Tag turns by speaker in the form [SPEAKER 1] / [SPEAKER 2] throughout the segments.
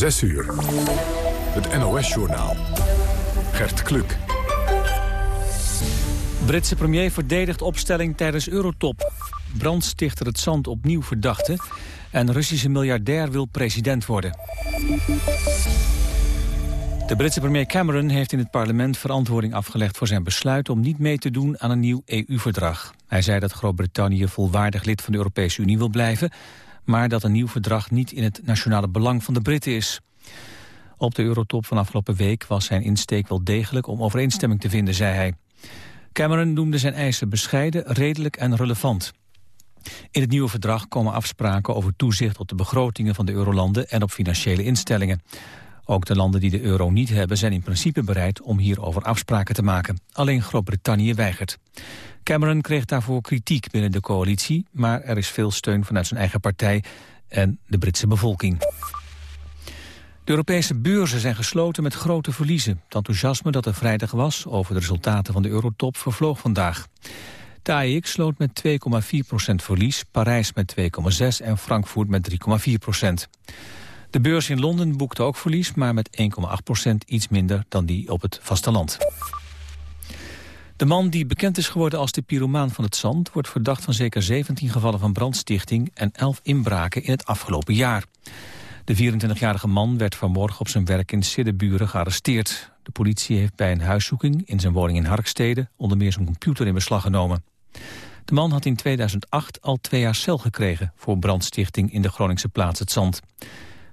[SPEAKER 1] 6 uur. Het NOS-journaal. Gert Kluk.
[SPEAKER 2] Britse premier verdedigt opstelling tijdens Eurotop. Brandstichter het zand opnieuw verdachte. En Russische miljardair wil president worden. De Britse premier Cameron heeft in het parlement verantwoording afgelegd voor zijn besluit om niet mee te doen aan een nieuw EU-verdrag. Hij zei dat Groot-Brittannië volwaardig lid van de Europese Unie wil blijven, maar dat een nieuw verdrag niet in het nationale belang van de Britten is. Op de Eurotop van afgelopen week was zijn insteek wel degelijk om overeenstemming te vinden, zei hij. Cameron noemde zijn eisen bescheiden, redelijk en relevant. In het nieuwe verdrag komen afspraken over toezicht op de begrotingen van de eurolanden en op financiële instellingen. Ook de landen die de euro niet hebben zijn in principe bereid om hierover afspraken te maken. Alleen Groot-Brittannië weigert. Cameron kreeg daarvoor kritiek binnen de coalitie, maar er is veel steun vanuit zijn eigen partij en de Britse bevolking. De Europese beurzen zijn gesloten met grote verliezen. Het enthousiasme dat er vrijdag was over de resultaten van de eurotop vervloog vandaag. AEX sloot met 2,4% verlies, Parijs met 2,6 en Frankfurt met 3,4% De beurs in Londen boekte ook verlies, maar met 1,8% iets minder dan die op het vasteland. De man die bekend is geworden als de pyromaan van het zand... wordt verdacht van zeker 17 gevallen van brandstichting... en 11 inbraken in het afgelopen jaar. De 24-jarige man werd vanmorgen op zijn werk in Siddeburen gearresteerd. De politie heeft bij een huiszoeking in zijn woning in Harkstede... onder meer zijn computer in beslag genomen. De man had in 2008 al twee jaar cel gekregen... voor brandstichting in de Groningse plaats Het Zand.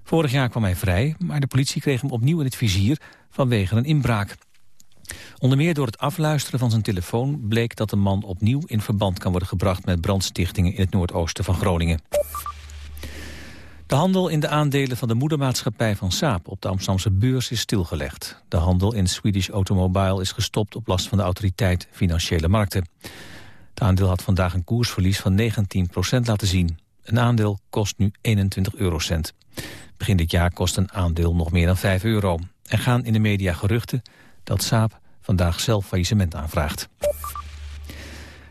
[SPEAKER 2] Vorig jaar kwam hij vrij, maar de politie kreeg hem opnieuw in het vizier... vanwege een inbraak. Onder meer door het afluisteren van zijn telefoon bleek dat de man opnieuw in verband kan worden gebracht met brandstichtingen in het noordoosten van Groningen. De handel in de aandelen van de moedermaatschappij van Saab op de Amsterdamse beurs is stilgelegd. De handel in Swedish Automobile is gestopt op last van de autoriteit Financiële Markten. Het aandeel had vandaag een koersverlies van 19% laten zien. Een aandeel kost nu 21 eurocent. Begin dit jaar kost een aandeel nog meer dan 5 euro. Er gaan in de media geruchten dat Saab vandaag zelf faillissement aanvraagt.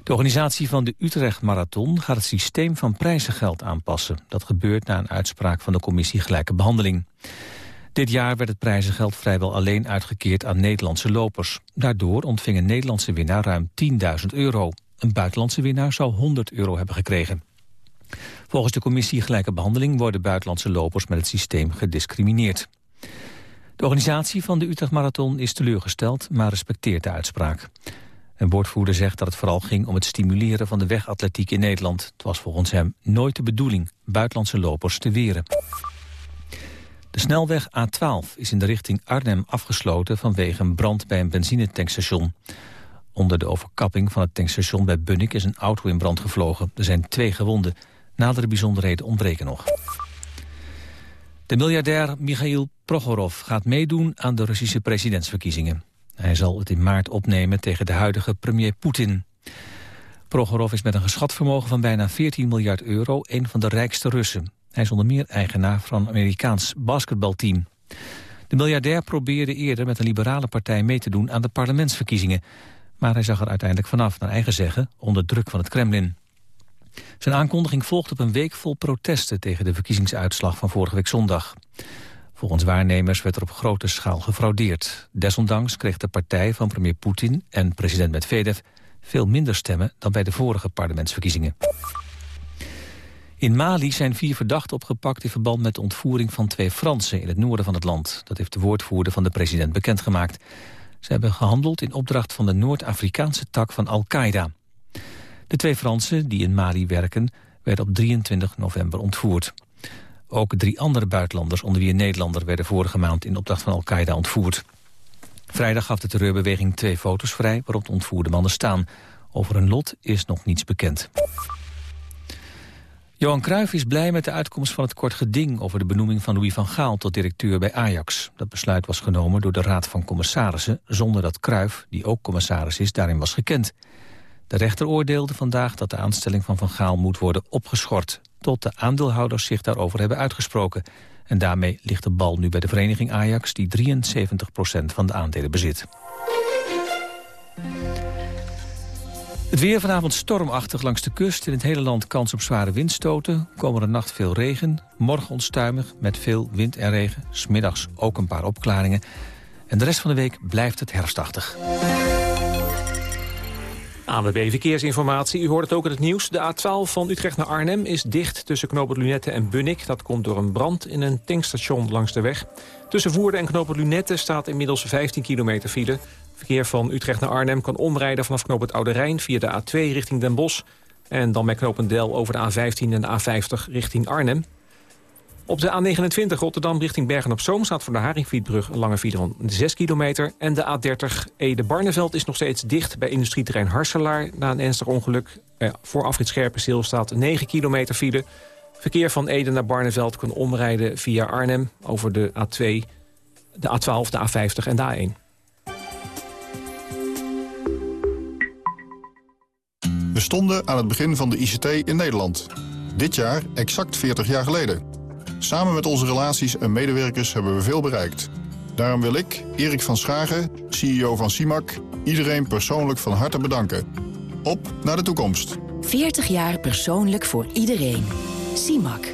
[SPEAKER 2] De organisatie van de Utrecht Marathon gaat het systeem van prijzengeld aanpassen. Dat gebeurt na een uitspraak van de commissie Gelijke Behandeling. Dit jaar werd het prijzengeld vrijwel alleen uitgekeerd aan Nederlandse lopers. Daardoor ontving een Nederlandse winnaar ruim 10.000 euro. Een buitenlandse winnaar zou 100 euro hebben gekregen. Volgens de commissie Gelijke Behandeling worden buitenlandse lopers met het systeem gediscrimineerd. De organisatie van de Utrecht Marathon is teleurgesteld, maar respecteert de uitspraak. Een woordvoerder zegt dat het vooral ging om het stimuleren van de wegatletiek in Nederland. Het was volgens hem nooit de bedoeling buitenlandse lopers te weren. De snelweg A12 is in de richting Arnhem afgesloten vanwege een brand bij een benzinetankstation. Onder de overkapping van het tankstation bij Bunnik is een auto in brand gevlogen. Er zijn twee gewonden. Nadere bijzonderheden ontbreken nog. De miljardair Michail Prokhorov gaat meedoen aan de Russische presidentsverkiezingen. Hij zal het in maart opnemen tegen de huidige premier Poetin. Prokhorov is met een geschat vermogen van bijna 14 miljard euro een van de rijkste Russen. Hij is onder meer eigenaar van een Amerikaans basketbalteam. De miljardair probeerde eerder met een liberale partij mee te doen aan de parlementsverkiezingen. Maar hij zag er uiteindelijk vanaf, naar eigen zeggen, onder druk van het Kremlin. Zijn aankondiging volgt op een week vol protesten tegen de verkiezingsuitslag van vorige week zondag. Volgens waarnemers werd er op grote schaal gefraudeerd. Desondanks kreeg de partij van premier Poetin en president Medvedev veel minder stemmen dan bij de vorige parlementsverkiezingen. In Mali zijn vier verdachten opgepakt in verband met de ontvoering van twee Fransen in het noorden van het land. Dat heeft de woordvoerder van de president bekendgemaakt. Ze hebben gehandeld in opdracht van de Noord-Afrikaanse tak van Al-Qaeda. De twee Fransen die in Mali werken werden op 23 november ontvoerd. Ook drie andere buitenlanders, onder wie een Nederlander... werden vorige maand in opdracht van Al-Qaeda ontvoerd. Vrijdag gaf de terreurbeweging twee foto's vrij... waarop de ontvoerde mannen staan. Over hun lot is nog niets bekend. Johan Cruijff is blij met de uitkomst van het kort geding... over de benoeming van Louis van Gaal tot directeur bij Ajax. Dat besluit was genomen door de Raad van Commissarissen... zonder dat Cruijff, die ook commissaris is, daarin was gekend. De rechter oordeelde vandaag dat de aanstelling van Van Gaal moet worden opgeschort tot de aandeelhouders zich daarover hebben uitgesproken. En daarmee ligt de bal nu bij de vereniging Ajax... die 73% van de aandelen bezit. Het weer vanavond stormachtig langs de kust. In het hele land kans op zware windstoten. Komen er nacht veel regen. Morgen onstuimig met veel wind en regen. Smiddags ook een paar opklaringen. En de rest van de week blijft het herfstachtig.
[SPEAKER 3] ANWB Verkeersinformatie. U hoort het ook in het nieuws. De A12 van Utrecht naar Arnhem is dicht tussen knooppunt Lunette en Bunnik. Dat komt door een brand in een tankstation langs de weg. Tussen Voerden en knooppunt Lunette staat inmiddels 15 kilometer file. Verkeer van Utrecht naar Arnhem kan omrijden vanaf knooppunt Oude Rijn... via de A2 richting Den Bosch. En dan met knooppunt Del over de A15 en de A50 richting Arnhem. Op de A29 Rotterdam richting Bergen-op-Zoom... staat voor de Haringvlietbrug een lange file van 6 kilometer. En de A30 Ede-Barneveld is nog steeds dicht bij industrieterrein Harselaar... na een ernstig ongeluk. Eh, voor afrit Scherpenzeel staat 9 kilometer file. Verkeer van Ede naar Barneveld kan omrijden via Arnhem... over de A2, de A12, de A50 en de A1.
[SPEAKER 4] We stonden aan het begin van de ICT in Nederland. Dit jaar exact 40 jaar geleden. Samen met onze relaties en medewerkers hebben we veel bereikt. Daarom wil ik, Erik van Schagen, CEO van CIMAC... iedereen persoonlijk van harte bedanken. Op naar de toekomst.
[SPEAKER 5] 40 jaar persoonlijk voor iedereen. CIMAC.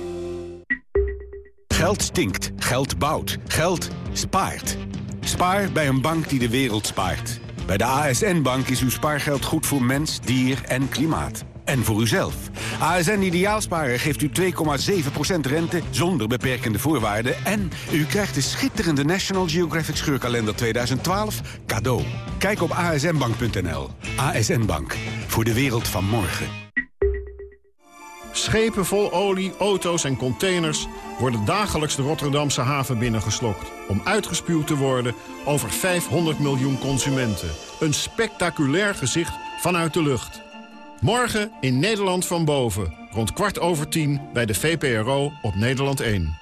[SPEAKER 6] Geld stinkt. Geld bouwt. Geld spaart. Spaar bij een bank die de wereld spaart. Bij de ASN-bank is uw spaargeld goed voor mens, dier en klimaat. En voor uzelf. ASN Ideaalsparen geeft u 2,7% rente zonder beperkende voorwaarden... en u krijgt de schitterende National Geographic Scheurkalender 2012 cadeau. Kijk op asnbank.nl. ASN Bank. Voor de wereld van morgen.
[SPEAKER 7] Schepen vol olie, auto's en containers worden dagelijks de Rotterdamse haven binnengeslokt... om uitgespuwd te worden over 500 miljoen consumenten. Een spectaculair gezicht vanuit de lucht. Morgen in Nederland van boven, rond kwart over tien bij de VPRO op Nederland 1.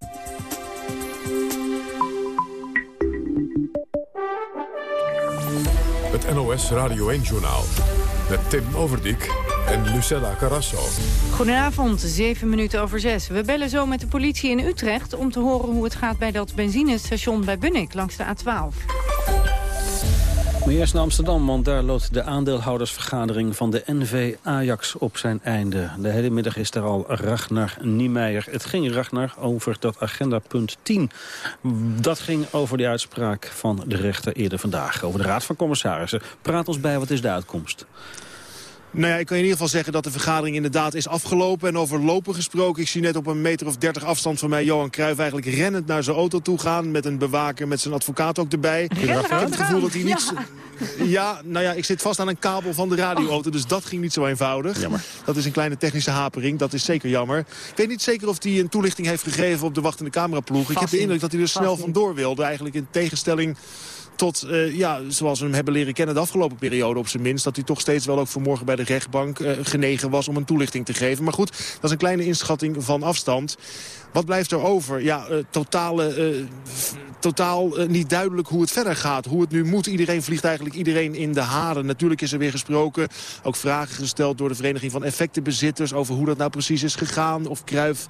[SPEAKER 1] Het NOS Radio 1-journaal. Met Tim Overdijk en Lucella Carrasso.
[SPEAKER 8] Goedenavond, 7 minuten over 6. We bellen zo met de politie in Utrecht... om te horen hoe het gaat bij dat benzinestation bij Bunnik langs de A12.
[SPEAKER 9] Maar eerst naar Amsterdam, want daar loopt de aandeelhoudersvergadering van de NV Ajax op zijn einde. De hele middag is daar al Ragnar Niemeyer. Het ging Ragnar over dat agendapunt 10. Dat ging over die uitspraak van de rechter eerder vandaag. Over de Raad van Commissarissen. Praat ons bij, wat is de uitkomst?
[SPEAKER 10] Nou ja, ik kan in ieder geval zeggen dat de vergadering inderdaad is afgelopen. En over lopen gesproken, ik zie net op een meter of dertig afstand van mij... Johan Cruijff eigenlijk rennend naar zijn auto toe gaan... met een bewaker, met zijn advocaat ook erbij. Ik heb het gevoel dat hij niet... Ja. nou ja, ik zit vast aan een kabel van de radioauto, dus dat ging niet zo eenvoudig. Jammer. Dat is een kleine technische hapering, dat is zeker jammer. Ik weet niet zeker of hij een toelichting heeft gegeven op de wachtende cameraploeg. Ik heb de indruk dat hij er snel vandoor wilde, eigenlijk in tegenstelling tot, uh, ja, zoals we hem hebben leren kennen de afgelopen periode op zijn minst... dat hij toch steeds wel ook vanmorgen bij de rechtbank uh, genegen was om een toelichting te geven. Maar goed, dat is een kleine inschatting van afstand. Wat blijft er over? Ja, totale, uh, totaal uh, niet duidelijk hoe het verder gaat. Hoe het nu moet. Iedereen vliegt eigenlijk iedereen in de haren. Natuurlijk is er weer gesproken. Ook vragen gesteld door de Vereniging van Effectenbezitters... over hoe dat nou precies is gegaan. Of Kruif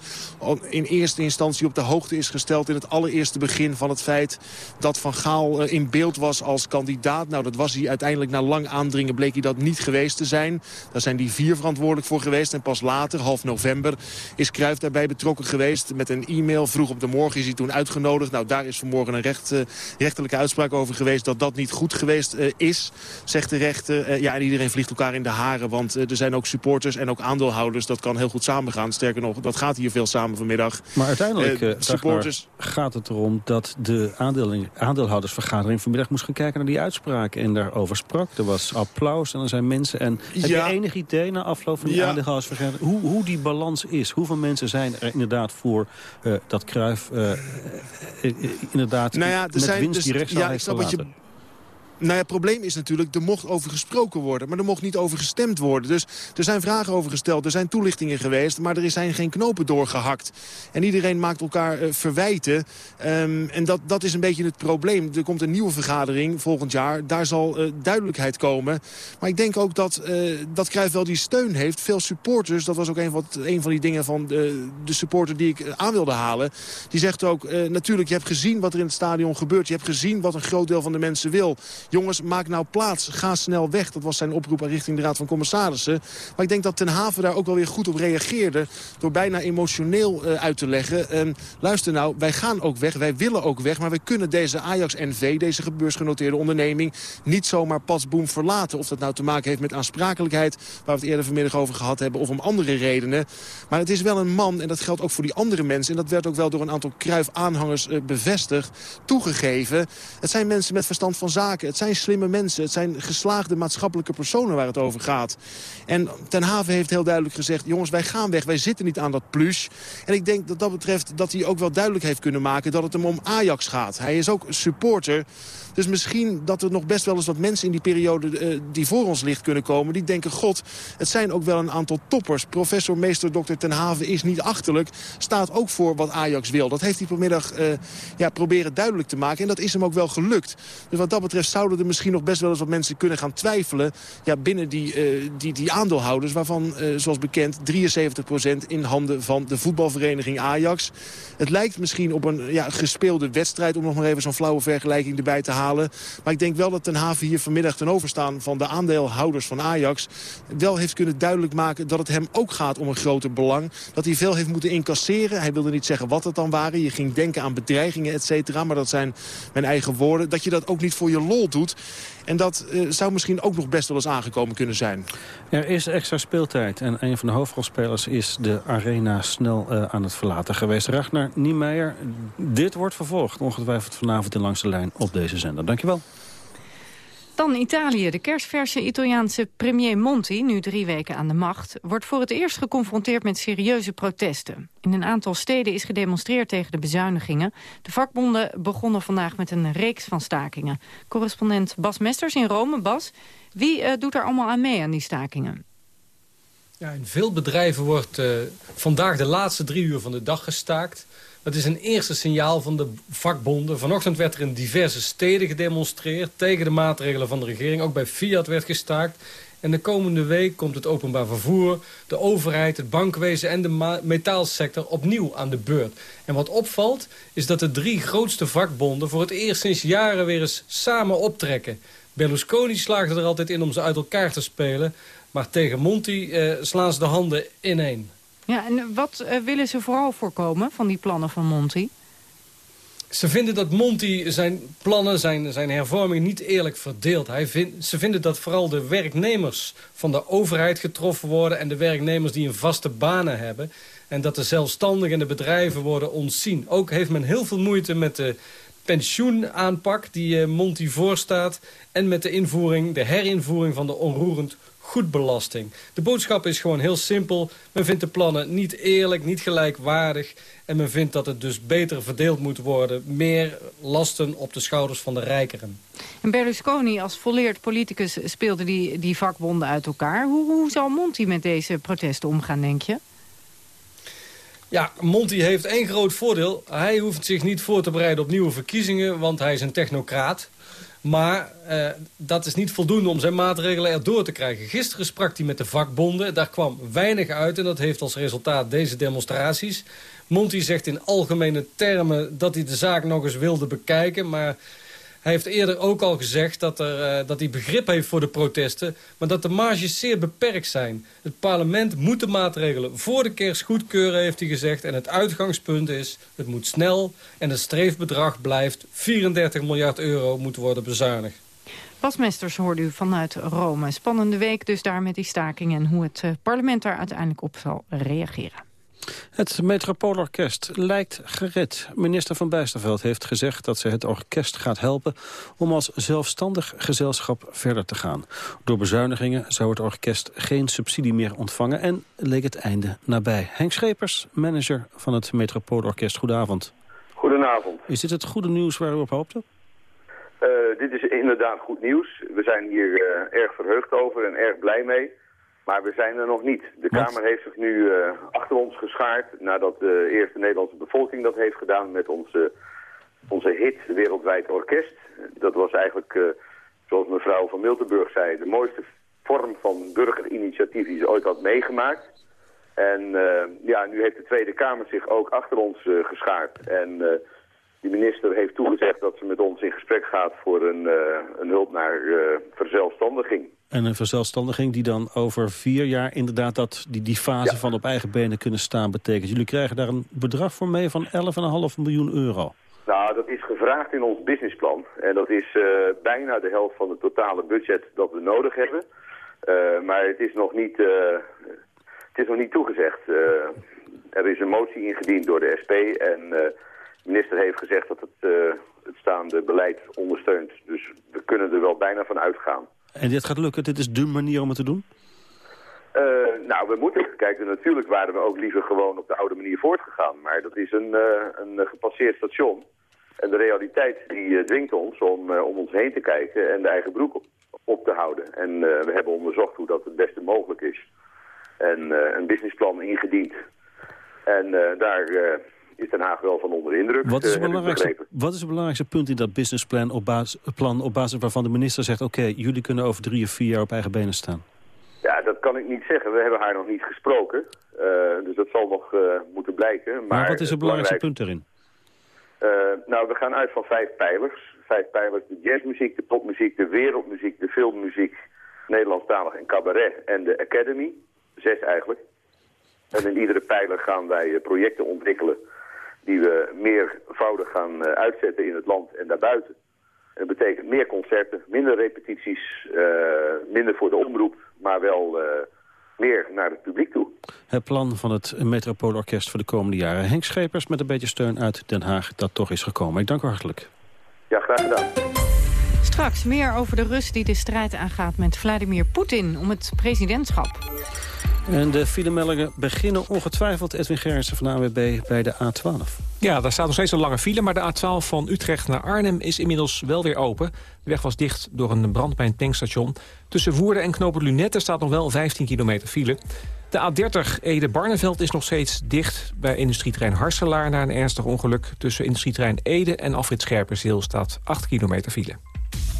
[SPEAKER 10] in eerste instantie op de hoogte is gesteld... in het allereerste begin van het feit dat Van Gaal in beeld was als kandidaat. Nou, dat was hij uiteindelijk na lang aandringen bleek hij dat niet geweest te zijn. Daar zijn die vier verantwoordelijk voor geweest. En pas later, half november, is Kruif daarbij betrokken geweest met een e-mail. Vroeg op de morgen is hij toen uitgenodigd. Nou, daar is vanmorgen een recht, uh, rechterlijke uitspraak over geweest... dat dat niet goed geweest uh, is, zegt de rechter. Uh, ja, en iedereen vliegt elkaar in de haren. Want er zijn ook supporters en ook aandeelhouders. Dat kan heel goed samengaan. Sterker nog, dat gaat hier veel samen vanmiddag.
[SPEAKER 9] Maar uiteindelijk supporters... gaat het erom dat de aandeelhoudersvergadering... vanmiddag moest gaan kijken naar die uitspraak en daarover sprak. Er was applaus en er zijn mensen. En heb je enig idee na afloop van die ja. aandeelhoudersvergadering... Hoe, hoe die balans is? Hoeveel mensen zijn er inderdaad voor uh, dat Cruijff uh, inderdaad
[SPEAKER 10] nou ja,
[SPEAKER 9] met
[SPEAKER 10] zijn,
[SPEAKER 9] winst
[SPEAKER 10] dus,
[SPEAKER 9] die rechtszaal
[SPEAKER 10] ja,
[SPEAKER 9] heeft
[SPEAKER 10] ik snap wat je Nou ja, het probleem is natuurlijk, er mocht over gesproken worden. Maar er mocht niet over gestemd worden. Dus er zijn vragen over gesteld, er zijn toelichtingen geweest. Maar er zijn geen knopen doorgehakt. En iedereen maakt elkaar uh, verwijten. Um, en dat, dat is een beetje het probleem. Er komt een nieuwe vergadering volgend jaar. Daar zal uh, duidelijkheid komen. Maar ik denk ook dat, uh, dat Cruijff wel die steun heeft. Veel supporters, dat was ook een van, een van die dingen van de, de supporter die ik aan wilde halen. Die zegt ook, natuurlijk, je hebt gezien wat er in het stadion gebeurt. Je hebt gezien wat een groot deel van de mensen wil. Jongens, maak nou plaats. Ga snel weg. Dat was zijn oproep richting de Raad van Commissarissen. Maar ik denk dat Ten Haven daar ook wel weer goed op reageerde. Door bijna emotioneel uh, uit te leggen. Luister nou, wij gaan ook weg. Wij willen ook weg. Maar we kunnen deze Ajax-NV, deze beursgenoteerde onderneming... niet zomaar patsboom verlaten. Of dat nou te maken heeft met aansprakelijkheid... waar we het eerder vanmiddag over gehad hebben. Of om andere redenen. Maar het is wel een man. En dat geldt ook voor die andere mensen. En dat werd ook wel door een aantal Kruif-aanhangers uh, bevestigd. Toegegeven. Het zijn mensen met verstand van zaken. Het zijn slimme mensen. Het zijn geslaagde maatschappelijke personen waar het over gaat. En Ten Haven heeft heel duidelijk gezegd... jongens, wij gaan weg, wij zitten niet aan dat plus. En ik denk dat dat betreft dat hij ook wel duidelijk heeft kunnen maken... dat het hem om Ajax gaat. Hij is ook supporter dus misschien dat er nog best wel eens wat mensen in die periode uh, die voor ons ligt kunnen komen. Die denken, god, het zijn ook wel een aantal toppers. Professor meester Dr. Ten Haven is niet achterlijk. Staat ook voor wat Ajax wil. Dat heeft hij vanmiddag uh, ja, proberen duidelijk te maken. En dat is hem ook wel gelukt. Dus wat dat betreft zouden er misschien nog best wel eens wat mensen kunnen gaan twijfelen. Ja, binnen die, uh, die, die aandeelhouders. Waarvan, zoals bekend, 73% in handen van de voetbalvereniging Ajax. Het lijkt misschien op een ja, gespeelde wedstrijd. Om nog maar even zo'n flauwe vergelijking erbij te halen. Maar ik denk wel dat Ten Haven hier vanmiddag ten overstaan van de aandeelhouders van Ajax... wel heeft kunnen duidelijk maken dat het hem ook gaat om een groter belang. Dat hij veel heeft moeten incasseren. Hij wilde niet zeggen wat het dan waren. Je ging denken aan bedreigingen, et cetera. Maar dat zijn mijn eigen woorden. Dat je dat ook niet voor je lol doet. En dat uh, zou misschien ook nog best wel eens aangekomen kunnen zijn.
[SPEAKER 9] Er is extra speeltijd en een van de hoofdrolspelers is de arena snel uh, aan het verlaten geweest. Ragnar Niemeyer, dit wordt vervolgd ongetwijfeld vanavond in Langs de Lijn op deze zender. Dankjewel.
[SPEAKER 8] Dan Italië. De kerstverse Italiaanse premier Monti, nu drie weken aan de macht... wordt voor het eerst geconfronteerd met serieuze protesten. In een aantal steden is gedemonstreerd tegen de bezuinigingen. De vakbonden begonnen vandaag met een reeks van stakingen. Correspondent Bas Mesters in Rome. Bas, wie uh, doet er allemaal aan mee aan die stakingen?
[SPEAKER 11] Ja, in veel bedrijven wordt uh, vandaag de laatste drie uur van de dag gestaakt... Dat is een eerste signaal van de vakbonden. Vanochtend werd er in diverse steden gedemonstreerd... tegen de maatregelen van de regering. Ook bij Fiat werd gestaakt. En de komende week komt het openbaar vervoer, de overheid, het bankwezen en de metaalsector opnieuw aan de beurt. En wat opvalt is dat de drie grootste vakbonden voor het eerst sinds jaren weer eens samen optrekken. Berlusconi slaagde er altijd in om ze uit elkaar te spelen. Maar tegen Monti eh, slaan ze de handen ineen.
[SPEAKER 8] Ja, en wat uh, willen ze vooral voorkomen van die plannen van Monti?
[SPEAKER 11] Ze vinden dat Monti zijn plannen, zijn, zijn hervormingen niet eerlijk verdeelt. Hij vind, ze vinden dat vooral de werknemers van de overheid getroffen worden... en de werknemers die een vaste banen hebben. En dat de zelfstandigen en de bedrijven worden ontzien. Ook heeft men heel veel moeite met de pensioenaanpak die uh, Monti voorstaat... en met de invoering, de herinvoering van de onroerend goedbelasting. De boodschap is gewoon heel simpel. Men vindt de plannen niet eerlijk, niet gelijkwaardig. En men vindt dat het dus beter verdeeld moet worden. Meer lasten op de schouders van de rijkeren.
[SPEAKER 8] En Berlusconi als volleerd politicus speelde die, die vakbonden uit elkaar. Hoe, hoe zal Monti met deze protesten omgaan, denk je?
[SPEAKER 11] Ja, Monti heeft één groot voordeel. Hij hoeft zich niet voor te bereiden op nieuwe verkiezingen, want hij is een technocraat. Maar uh, dat is niet voldoende om zijn maatregelen erdoor te krijgen. Gisteren sprak hij met de vakbonden. Daar kwam weinig uit en dat heeft als resultaat deze demonstraties. Monti zegt in algemene termen dat hij de zaak nog eens wilde bekijken. Maar hij heeft eerder ook al gezegd dat, er, uh, dat hij begrip heeft voor de protesten... maar dat de marges zeer beperkt zijn. Het parlement moet de maatregelen voor de kerst goedkeuren, heeft hij gezegd. En het uitgangspunt is, het moet snel en het streefbedrag blijft... 34 miljard euro moet worden bezuinigd.
[SPEAKER 8] Pasmesters hoorde u vanuit Rome. Spannende week dus daar met die staking... en hoe het uh, parlement daar uiteindelijk op zal reageren.
[SPEAKER 9] Het Metropoolorkest lijkt gered. Minister van Bijsterveld heeft gezegd dat ze het orkest gaat helpen... om als zelfstandig gezelschap verder te gaan. Door bezuinigingen zou het orkest geen subsidie meer ontvangen... en leek het einde nabij. Henk Schepers, manager van het Metropoolorkest. Goedenavond.
[SPEAKER 12] Goedenavond.
[SPEAKER 9] Is dit het goede nieuws waar u op hoopte?
[SPEAKER 12] dit is inderdaad goed nieuws. We zijn hier erg verheugd over en erg blij mee. Maar we zijn er nog niet. De Kamer heeft zich nu achter ons geschaard... nadat de eerste Nederlandse bevolking dat heeft gedaan met onze, onze hit Wereldwijd Orkest. Dat was eigenlijk, zoals mevrouw van Miltenburg zei... de mooiste vorm van burgerinitiatief die ze ooit had meegemaakt. En uh, ja, nu heeft de Tweede Kamer zich ook achter ons geschaard. En de minister heeft toegezegd dat ze met ons in gesprek gaat voor een, een hulp naar verzelfstandiging.
[SPEAKER 9] En een verzelfstandiging die dan over vier jaar inderdaad dat, die, die fase van op eigen benen kunnen staan betekent. Jullie krijgen daar een bedrag voor mee van 11,5 miljoen euro.
[SPEAKER 12] Nou, dat is gevraagd in ons businessplan. En dat is bijna de helft van het totale budget dat we nodig hebben. maar het is nog niet het is nog niet toegezegd. Er is een motie ingediend door de SP en de minister heeft gezegd dat het, het staande beleid ondersteunt. Dus we kunnen er wel bijna van uitgaan.
[SPEAKER 9] En dit gaat lukken? Dit is dé manier om het te doen?
[SPEAKER 12] nou, we moeten. Kijk, natuurlijk waren we ook liever gewoon op de oude manier voortgegaan. Maar dat is een, een gepasseerd station. En de realiteit die dwingt ons om om ons heen te kijken en de eigen broek op, op te houden. En we hebben onderzocht hoe dat het beste mogelijk is en eh, een businessplan ingediend. En eh, daar eh, is Den Haag wel van onder indruk.
[SPEAKER 9] Wat is, het belangrijkste, wat is het belangrijkste punt in dat businessplan op basis, plan op basis waarvan de minister zegt... oké, jullie kunnen over drie of vier jaar op eigen benen staan?
[SPEAKER 12] Ja, dat kan ik niet zeggen. We hebben haar nog niet gesproken. dus dat zal nog moeten blijken. Maar,
[SPEAKER 9] maar wat is het belangrijkste punt erin?
[SPEAKER 12] nou, we gaan uit van vijf pijlers. Vijf pijlers, de jazzmuziek, de popmuziek, de wereldmuziek, de filmmuziek... Nederlandstalig en cabaret en de academy zes eigenlijk. En in iedere pijler gaan wij eh, projecten ontwikkelen die we meervoudig gaan eh, uitzetten in het land en daarbuiten. En dat betekent meer concerten, minder repetities, uh, minder voor de omroep, maar wel uh, meer naar het publiek toe.
[SPEAKER 9] Het plan van het Metropoolorkest voor de komende jaren. Henk Schepers met een beetje steun uit Den Haag dat toch is gekomen. Ik dank u hartelijk.
[SPEAKER 12] Ja, graag gedaan.
[SPEAKER 8] Straks meer over de Rus die de strijd aangaat met Vladimir Poetin om het presidentschap.
[SPEAKER 9] En de filemeldingen beginnen ongetwijfeld, Edwin Gerritsen van AWB, bij de A12.
[SPEAKER 3] Ja, daar staat nog steeds een lange file, maar de A12 van Utrecht naar Arnhem is inmiddels wel weer open. De weg was dicht door een brand bij een tankstation. Tussen Woerden en Knopen Lunette staat nog wel 15 kilometer file. De A30 Ede-Barneveld is nog steeds dicht bij industrieterrein Harselaar... na een ernstig ongeluk. Tussen industrieterrein Ede en afrit Scherpenzeel staat 8 kilometer file.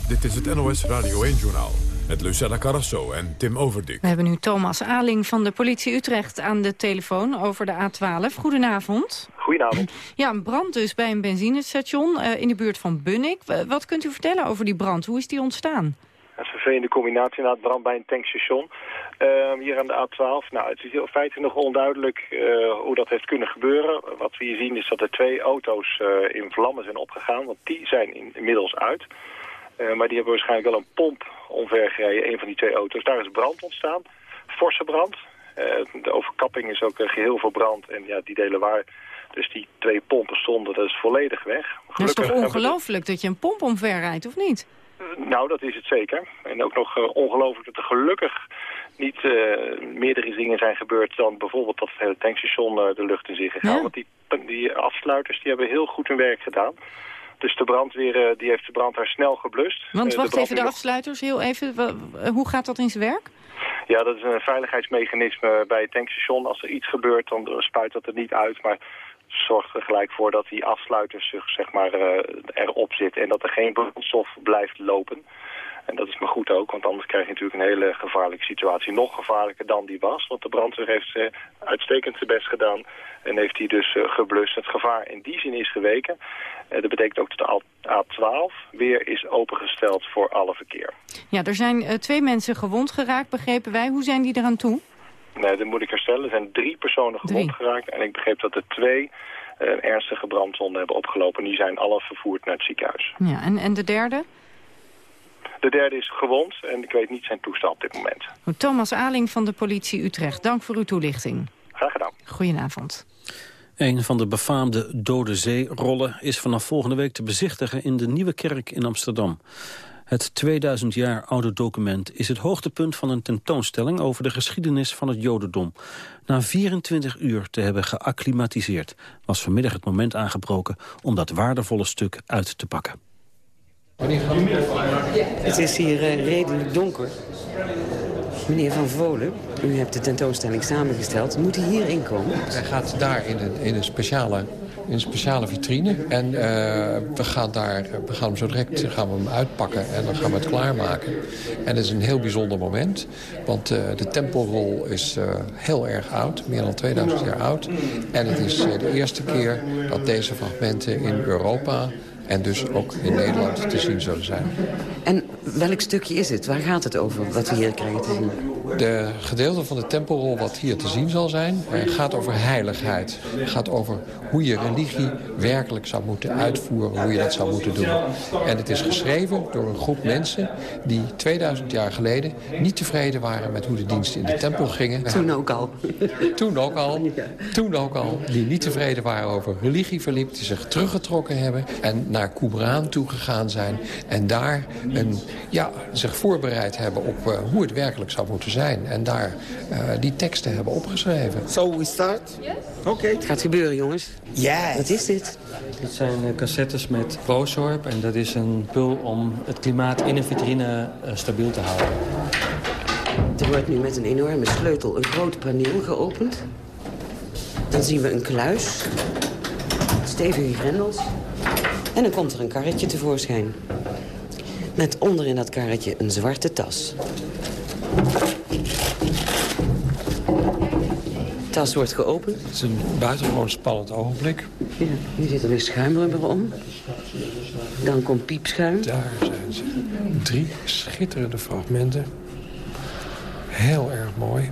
[SPEAKER 1] Dit is het NOS Radio 1-journaal met Lucella Carrasso en Tim Overdik.
[SPEAKER 8] We hebben nu Thomas Aling van de politie Utrecht aan de telefoon over de A12. Goedenavond.
[SPEAKER 13] Goedenavond.
[SPEAKER 8] Ja, een brand dus bij een benzinestation uh, in de buurt van Bunnik. Wat kunt u vertellen over die brand? Hoe is die ontstaan?
[SPEAKER 13] Dat is een vervelende combinatie na het brand bij een tankstation. Uh, hier aan de A12. Nou, het is in feite nog onduidelijk uh, hoe dat heeft kunnen gebeuren. Wat we hier zien is dat er twee auto's uh, in vlammen zijn opgegaan. Want die zijn in, inmiddels uit. Uh, maar die hebben waarschijnlijk wel een pomp omvergereden, een van die twee auto's. Daar is brand ontstaan, forse brand. Uh, de overkapping is ook uh, geheel verbrand en ja, die delen waar dus die twee pompen stonden, dat is volledig weg.
[SPEAKER 8] Gelukkig dat is toch ongelooflijk dat je een pomp omverrijdt, of niet?
[SPEAKER 13] Nou, dat is het zeker. En ook nog ongelooflijk dat er gelukkig niet meerdere dingen zijn gebeurd dan bijvoorbeeld dat het hele tankstation de lucht in zich gegaan. Ja? Want die, die afsluiters die hebben heel goed hun werk gedaan. Dus de brandweer eh, die heeft de brand daar snel geblust.
[SPEAKER 8] Want eh, wacht even, de afsluiters heel even. Hoe gaat dat in zijn werk?
[SPEAKER 13] Ja, dat is een veiligheidsmechanisme bij het tankstation. Als er iets gebeurt, dan spuit dat er niet uit. Maar zorgt er gelijk voor dat die afsluiters zeg maar, uh, erop zitten... en dat er geen brandstof blijft lopen. En dat is maar goed ook, want anders krijg je natuurlijk een hele gevaarlijke situatie. Nog gevaarlijker dan die was, want de brandweer heeft uh, uitstekend zijn best gedaan... en heeft hij dus uh, geblust. Het gevaar in die zin is geweken. Uh, dat betekent ook dat de A12 weer is opengesteld voor alle verkeer.
[SPEAKER 8] Ja, er zijn twee mensen gewond geraakt, begrepen wij. Hoe zijn die eraan toe?
[SPEAKER 13] Nee, dat moet ik herstellen. Er zijn drie personen gewond geraakt en ik begreep dat er twee... een ernstige brandwonden hebben opgelopen. Die zijn alle vervoerd naar het ziekenhuis.
[SPEAKER 8] Ja, en, en de derde?
[SPEAKER 13] De derde is gewond en ik weet niet zijn toestand op dit moment.
[SPEAKER 8] Thomas Aling van de politie Utrecht, dank voor uw toelichting.
[SPEAKER 13] Graag gedaan.
[SPEAKER 8] Goedenavond.
[SPEAKER 9] Een van de befaamde Dode Zee-rollen is vanaf volgende week te bezichtigen in de Nieuwe Kerk in Amsterdam. Het 2000 jaar oude document is het hoogtepunt van een tentoonstelling over de geschiedenis van het Jodendom. Na 24 uur te hebben geacclimatiseerd was vanmiddag het moment aangebroken om dat waardevolle stuk uit te pakken.
[SPEAKER 14] Het is hier uh, redelijk donker. Meneer Van Volen, u hebt de tentoonstelling samengesteld. Moet hij hier inkomen?
[SPEAKER 15] Hij gaat daar in een, in een speciale in een speciale vitrine. En uh, we, gaan daar, we gaan hem zo direct gaan we hem uitpakken en dan gaan we het klaarmaken. En het is een heel bijzonder moment. Want uh, de tempelrol is uh, heel erg oud, meer dan 2000 jaar oud. En het is de eerste keer dat deze fragmenten in Europa en dus ook in Nederland te zien zullen zijn.
[SPEAKER 14] En welk stukje is het? Waar gaat het over, wat we hier krijgen te zien?
[SPEAKER 15] De gedeelte van de tempelrol wat hier te zien zal zijn... Eh, gaat over heiligheid. gaat over hoe je religie werkelijk zou moeten uitvoeren. Hoe je dat zou moeten doen. En het is geschreven door een groep mensen... die 2000 jaar geleden niet tevreden waren... met hoe de diensten in de tempel gingen.
[SPEAKER 14] Toen ook al.
[SPEAKER 15] Toen ook al. Toen ook al. Die niet tevreden waren over religieverliep. Die zich teruggetrokken hebben. En naar Qumran toegegaan zijn. En daar een, ja, zich voorbereid hebben op uh, hoe het werkelijk zou moeten zijn. En daar uh, die teksten hebben opgeschreven.
[SPEAKER 14] So we start? Oké. Okay. Het gaat gebeuren, jongens.
[SPEAKER 16] Ja.
[SPEAKER 14] Wat is dit?
[SPEAKER 16] Dit zijn uh, cassettes met Boosorp. En dat is een pul om het klimaat in een vitrine stabiel te houden.
[SPEAKER 14] Er wordt nu met een enorme sleutel een groot paneel geopend. Dan zien we een kluis. Stevige grendels. En dan komt er een karretje tevoorschijn. Met onder in dat karretje een zwarte tas. De tas wordt geopend.
[SPEAKER 15] Het is een buitengewoon spannend ogenblik.
[SPEAKER 14] Ja, nu zit er weer schuimrubber om. Dan komt piepschuim.
[SPEAKER 15] Daar zijn ze. Drie schitterende fragmenten. Heel erg mooi.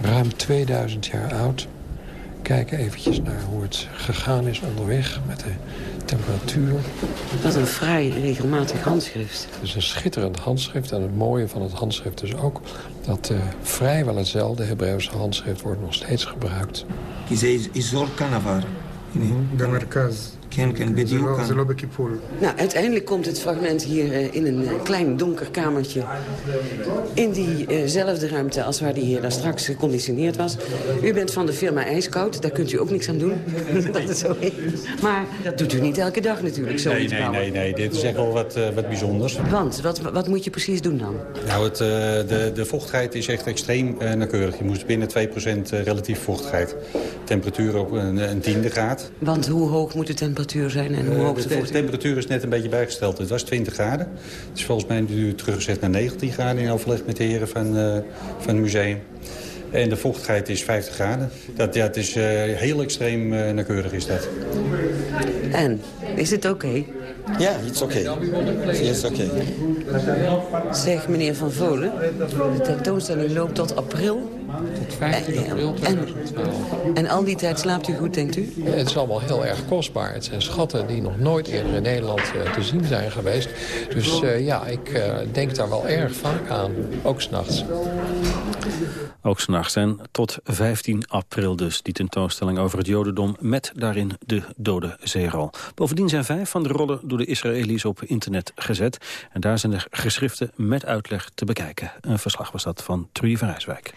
[SPEAKER 15] Ruim 2000 jaar oud. Kijken eventjes naar hoe het gegaan is onderweg met de temperatuur.
[SPEAKER 14] Wat een vrij regelmatig handschrift.
[SPEAKER 15] Het is een schitterend handschrift. En het mooie van het handschrift is ook dat uh, vrijwel hetzelfde Hebreeuwse handschrift wordt nog steeds gebruikt.
[SPEAKER 17] Izor Kanavar.
[SPEAKER 14] Nou, uiteindelijk komt het fragment hier uh, in een uh, klein donker kamertje... in diezelfde uh ruimte als waar die hier daar straks geconditioneerd was. U bent van de firma IJskoud, daar kunt u ook niks aan doen. dat het zo is. Maar dat doet u niet elke dag natuurlijk, zo
[SPEAKER 18] Nee, nee, nee, nee, dit is echt wel wat, wat bijzonders.
[SPEAKER 14] Want, wat, wat moet je precies doen dan?
[SPEAKER 18] Nou, het, de, de vochtigheid is echt extreem nauwkeurig. Je moest binnen 2% relatief vochtigheid. Temperatuur op een, een tiende graad.
[SPEAKER 14] Want hoe hoog moet de temperatuur zijn en hoe hoog
[SPEAKER 18] de, de temperatuur is net een beetje bijgesteld. Het was 20 graden. Het is volgens mij nu teruggezet naar 19 graden in overleg met de heren van, uh, van het museum. En de vochtigheid is 50 graden. Dat, ja, het is uh, heel extreem uh, nauwkeurig is dat.
[SPEAKER 14] En, is het oké? Okay?
[SPEAKER 17] Ja, het is oké. Het is oké.
[SPEAKER 14] Zeg, meneer Van Volen, de tentoonstelling loopt tot april.
[SPEAKER 15] Tot 15 april 2012.
[SPEAKER 14] En, en al die tijd slaapt u goed, denkt u?
[SPEAKER 15] Ja, het is allemaal heel erg kostbaar. Het zijn schatten die nog nooit eerder in Nederland uh, te zien zijn geweest. Dus uh, ja, ik uh, denk daar wel erg vaak aan. Ook s'nachts.
[SPEAKER 9] Ook s'nachts. En tot 15 april dus die tentoonstelling over het jodendom... met daarin de dode zeerol. Bovendien zijn vijf van de rollen door de Israëli's op internet gezet. En daar zijn er geschriften met uitleg te bekijken. Een verslag was dat van Trudy van Rijswijk.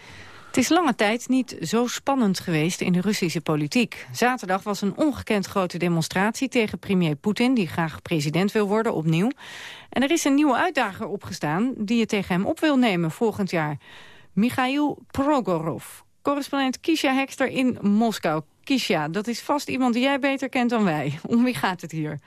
[SPEAKER 8] Het is lange tijd niet zo spannend geweest in de Russische politiek. Zaterdag was een ongekend grote demonstratie tegen premier Poetin... die graag president wil worden, opnieuw. En er is een nieuwe uitdager opgestaan die het tegen hem op wil nemen volgend jaar. Michail Progorov, correspondent Kisha Hekster in Moskou. Kisha, dat is vast iemand die jij beter kent dan wij. Om wie gaat het hier?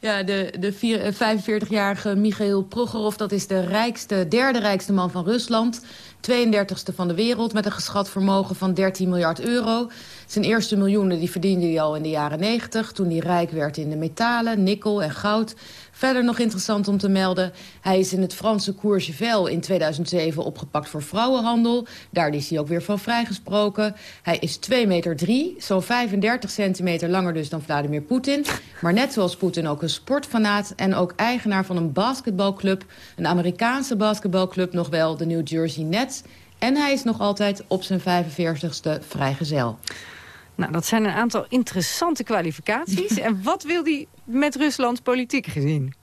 [SPEAKER 19] Ja, de, de 45-jarige Michail Progorov, dat is de rijkste, derde rijkste man van Rusland. 32e van de wereld met een geschat vermogen van 13 miljard euro. Zijn eerste miljoenen die verdiende hij al in de jaren 90... toen hij rijk werd in de metalen, nikkel en goud. Verder nog interessant om te melden... hij is in het Franse Courchevel in 2007 opgepakt voor vrouwenhandel. Daar is hij ook weer van vrijgesproken. Hij is 2 meter 3, zo'n 35 centimeter langer dus dan Vladimir Poetin. Maar net zoals Poetin ook een sportfanaat... en ook eigenaar van een basketbalclub. Een Amerikaanse basketbalclub nog wel, de New Jersey Nets... En hij is nog altijd op zijn 45ste vrijgezel.
[SPEAKER 8] Nou, dat zijn een aantal interessante kwalificaties. en wat wil hij met Rusland politiek gezien?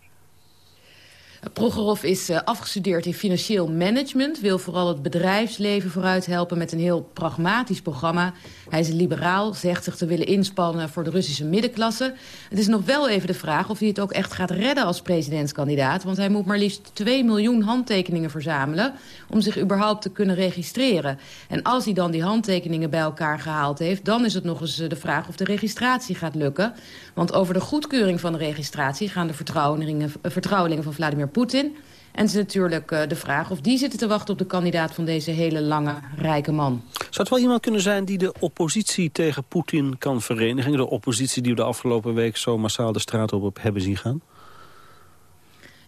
[SPEAKER 19] Progerov is uh, afgestudeerd in financieel management... wil vooral het bedrijfsleven vooruit helpen met een heel pragmatisch programma. Hij is liberaal, zegt zich te willen inspannen voor de Russische middenklasse. Het is nog wel even de vraag of hij het ook echt gaat redden als presidentskandidaat... want hij moet maar liefst 2 miljoen handtekeningen verzamelen... om zich überhaupt te kunnen registreren. En als hij dan die handtekeningen bij elkaar gehaald heeft... dan is het nog eens de vraag of de registratie gaat lukken. Want over de goedkeuring van de registratie gaan de vertrouwelingen, vertrouwelingen van Vladimir Poetin. En het is natuurlijk uh, de vraag of die zitten te wachten op de kandidaat van deze hele lange, rijke man.
[SPEAKER 9] Zou het wel iemand kunnen zijn die de oppositie tegen Poetin kan verenigen? De oppositie die we de afgelopen week zo massaal de straat op hebben zien gaan?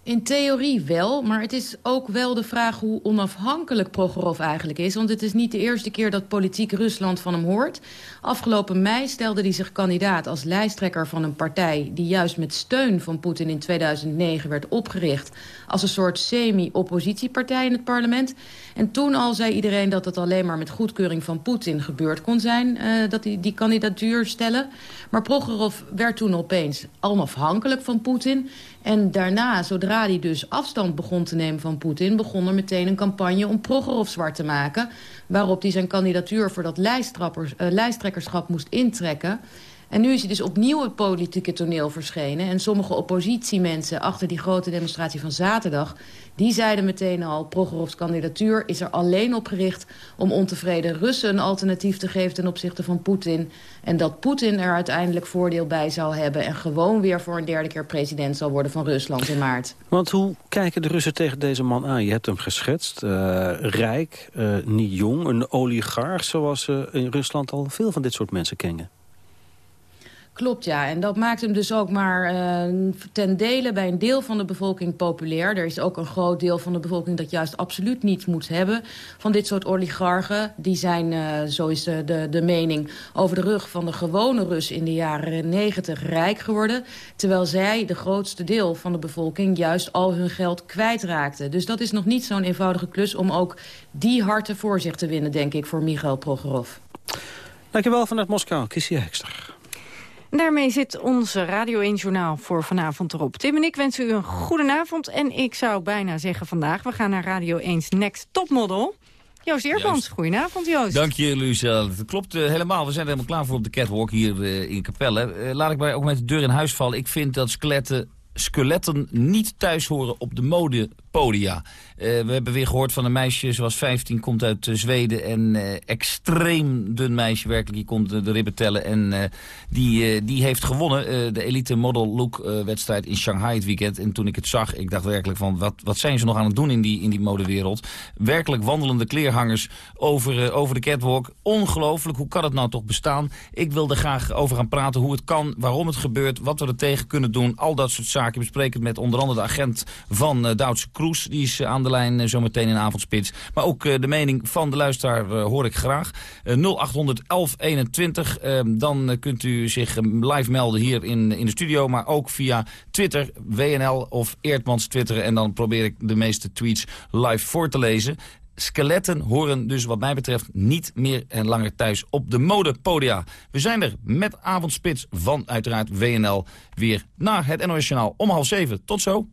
[SPEAKER 19] In theorie wel, maar het is ook wel de vraag hoe onafhankelijk Prokhorov eigenlijk is. Want het is niet de eerste keer dat politiek Rusland van hem hoort. Afgelopen mei stelde hij zich kandidaat als lijsttrekker van een partij... die juist met steun van Poetin in 2009 werd opgericht... als een soort semi-oppositiepartij in het parlement. En toen al zei iedereen dat het alleen maar met goedkeuring van Poetin gebeurd kon zijn... Uh, dat hij die kandidatuur stellen. Maar Prokhorov werd toen opeens onafhankelijk van Poetin... En daarna, zodra hij dus afstand begon te nemen van Poetin... begon er meteen een campagne om Prokhorov zwart te maken... waarop hij zijn kandidatuur voor dat uh, lijsttrekkerschap moest intrekken... En nu is hij dus opnieuw het politieke toneel verschenen. En sommige oppositiemensen achter die grote demonstratie van zaterdag... die zeiden meteen al, Progorovs kandidatuur is er alleen op gericht... om ontevreden Russen een alternatief te geven ten opzichte van Poetin. En dat Poetin er uiteindelijk voordeel bij zou hebben... en gewoon weer voor een derde keer president zal worden van Rusland in maart.
[SPEAKER 9] Want hoe kijken de Russen tegen deze man aan? Je hebt hem geschetst, uh, rijk, uh, niet jong, een oligarch... zoals ze in Rusland al veel van dit soort mensen kennen.
[SPEAKER 19] Klopt, ja. En dat maakt hem dus ook maar uh, ten dele bij een deel van de bevolking populair. Er is ook een groot deel van de bevolking dat juist absoluut niets moet hebben van dit soort oligarchen. Die zijn, uh, zo is de, de, de mening, over de rug van de gewone Rus in de jaren negentig rijk geworden. Terwijl zij, de grootste deel van de bevolking, juist al hun geld kwijtraakten. Dus dat is nog niet zo'n eenvoudige klus om ook die harten voor zich te winnen, denk ik, voor Michael Progerov.
[SPEAKER 9] Dankjewel vanuit Moskou, Kissie Hekster.
[SPEAKER 8] Daarmee zit onze Radio 1-journaal voor vanavond erop. Tim en ik wensen u een goedenavond. En ik zou bijna zeggen vandaag, we gaan naar Radio 1's Next Topmodel. Joost Eerbans, goedenavond Joost.
[SPEAKER 20] Dank je Lucelle. Het klopt uh, helemaal, we zijn er helemaal klaar voor op de catwalk hier uh, in Capelle. Uh, laat ik maar ook met de deur in huis vallen. Ik vind dat skeletten, skeletten niet thuis horen op de modepodia. Uh, we hebben weer gehoord van een meisje, zoals 15, komt uit uh, Zweden. En uh, extreem dun meisje, werkelijk. Die komt de ribben tellen. En die, die heeft gewonnen de Elite Model Look wedstrijd in Shanghai het weekend. En toen ik het zag, ik dacht werkelijk van... wat, wat zijn ze nog aan het doen in die, in die modewereld? Werkelijk wandelende kleerhangers over, over de catwalk. Ongelooflijk, hoe kan het nou toch bestaan? Ik wil er graag over gaan praten hoe het kan, waarom het gebeurt... wat we er tegen kunnen doen, al dat soort zaken. Bespreken met onder andere de agent van Duitse Kroes. Die is aan de lijn uh, zometeen in avondspits. Maar ook uh, de mening van de luisteraar hoor ik graag. 0800 1121. dan kunt u zich live melden hier in, in de studio. Maar ook via Twitter, WNL of Eerdmans twitteren. En dan probeer ik de meeste tweets live voor te lezen. Skeletten horen dus wat mij betreft niet meer en langer thuis op de modepodia. We zijn er met avondspits van uiteraard WNL weer naar het NOS Journaal om half zeven. Tot zo.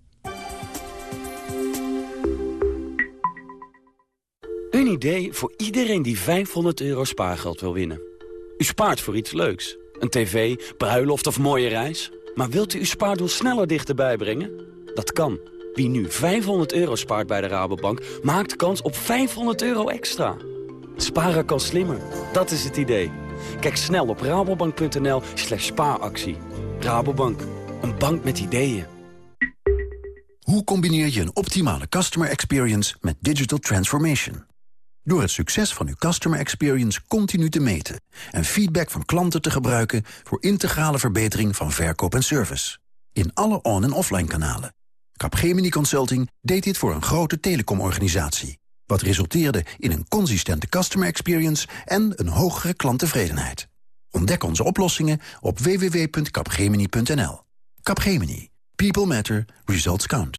[SPEAKER 21] Idee voor iedereen die 500 euro spaargeld wil winnen. U spaart voor iets leuks. Een tv, bruiloft of mooie reis. Maar wilt u uw spaardoel sneller dichterbij brengen? Dat kan. Wie nu 500 euro spaart bij de Rabobank, maakt kans op 500 euro extra. Sparen kan slimmer. Dat is het idee. Kijk snel op rabobank.nl slash spaaractie. Rabobank, een bank met ideeën.
[SPEAKER 22] Hoe combineer je een optimale customer experience met digital transformation? Door het succes van uw customer experience continu te meten... en feedback van klanten te gebruiken voor integrale verbetering van verkoop en service. In alle on- en offline kanalen. Capgemini Consulting deed dit voor een grote telecomorganisatie. Wat resulteerde in een consistente customer experience en een hogere klanttevredenheid. Ontdek onze oplossingen op www.capgemini.nl. Capgemini. People matter. Results count.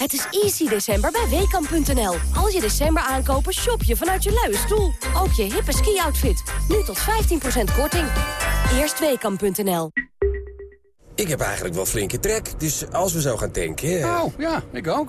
[SPEAKER 23] Het is easy december bij Weekamp.nl. Als je december aankopen, shop je vanuit je luie stoel. Ook je hippe ski-outfit. Nu tot 15% korting. Eerst Weekamp.nl.
[SPEAKER 24] Ik heb eigenlijk wel flinke trek, dus als we zo gaan tanken...
[SPEAKER 25] Oh, ja, ik ook.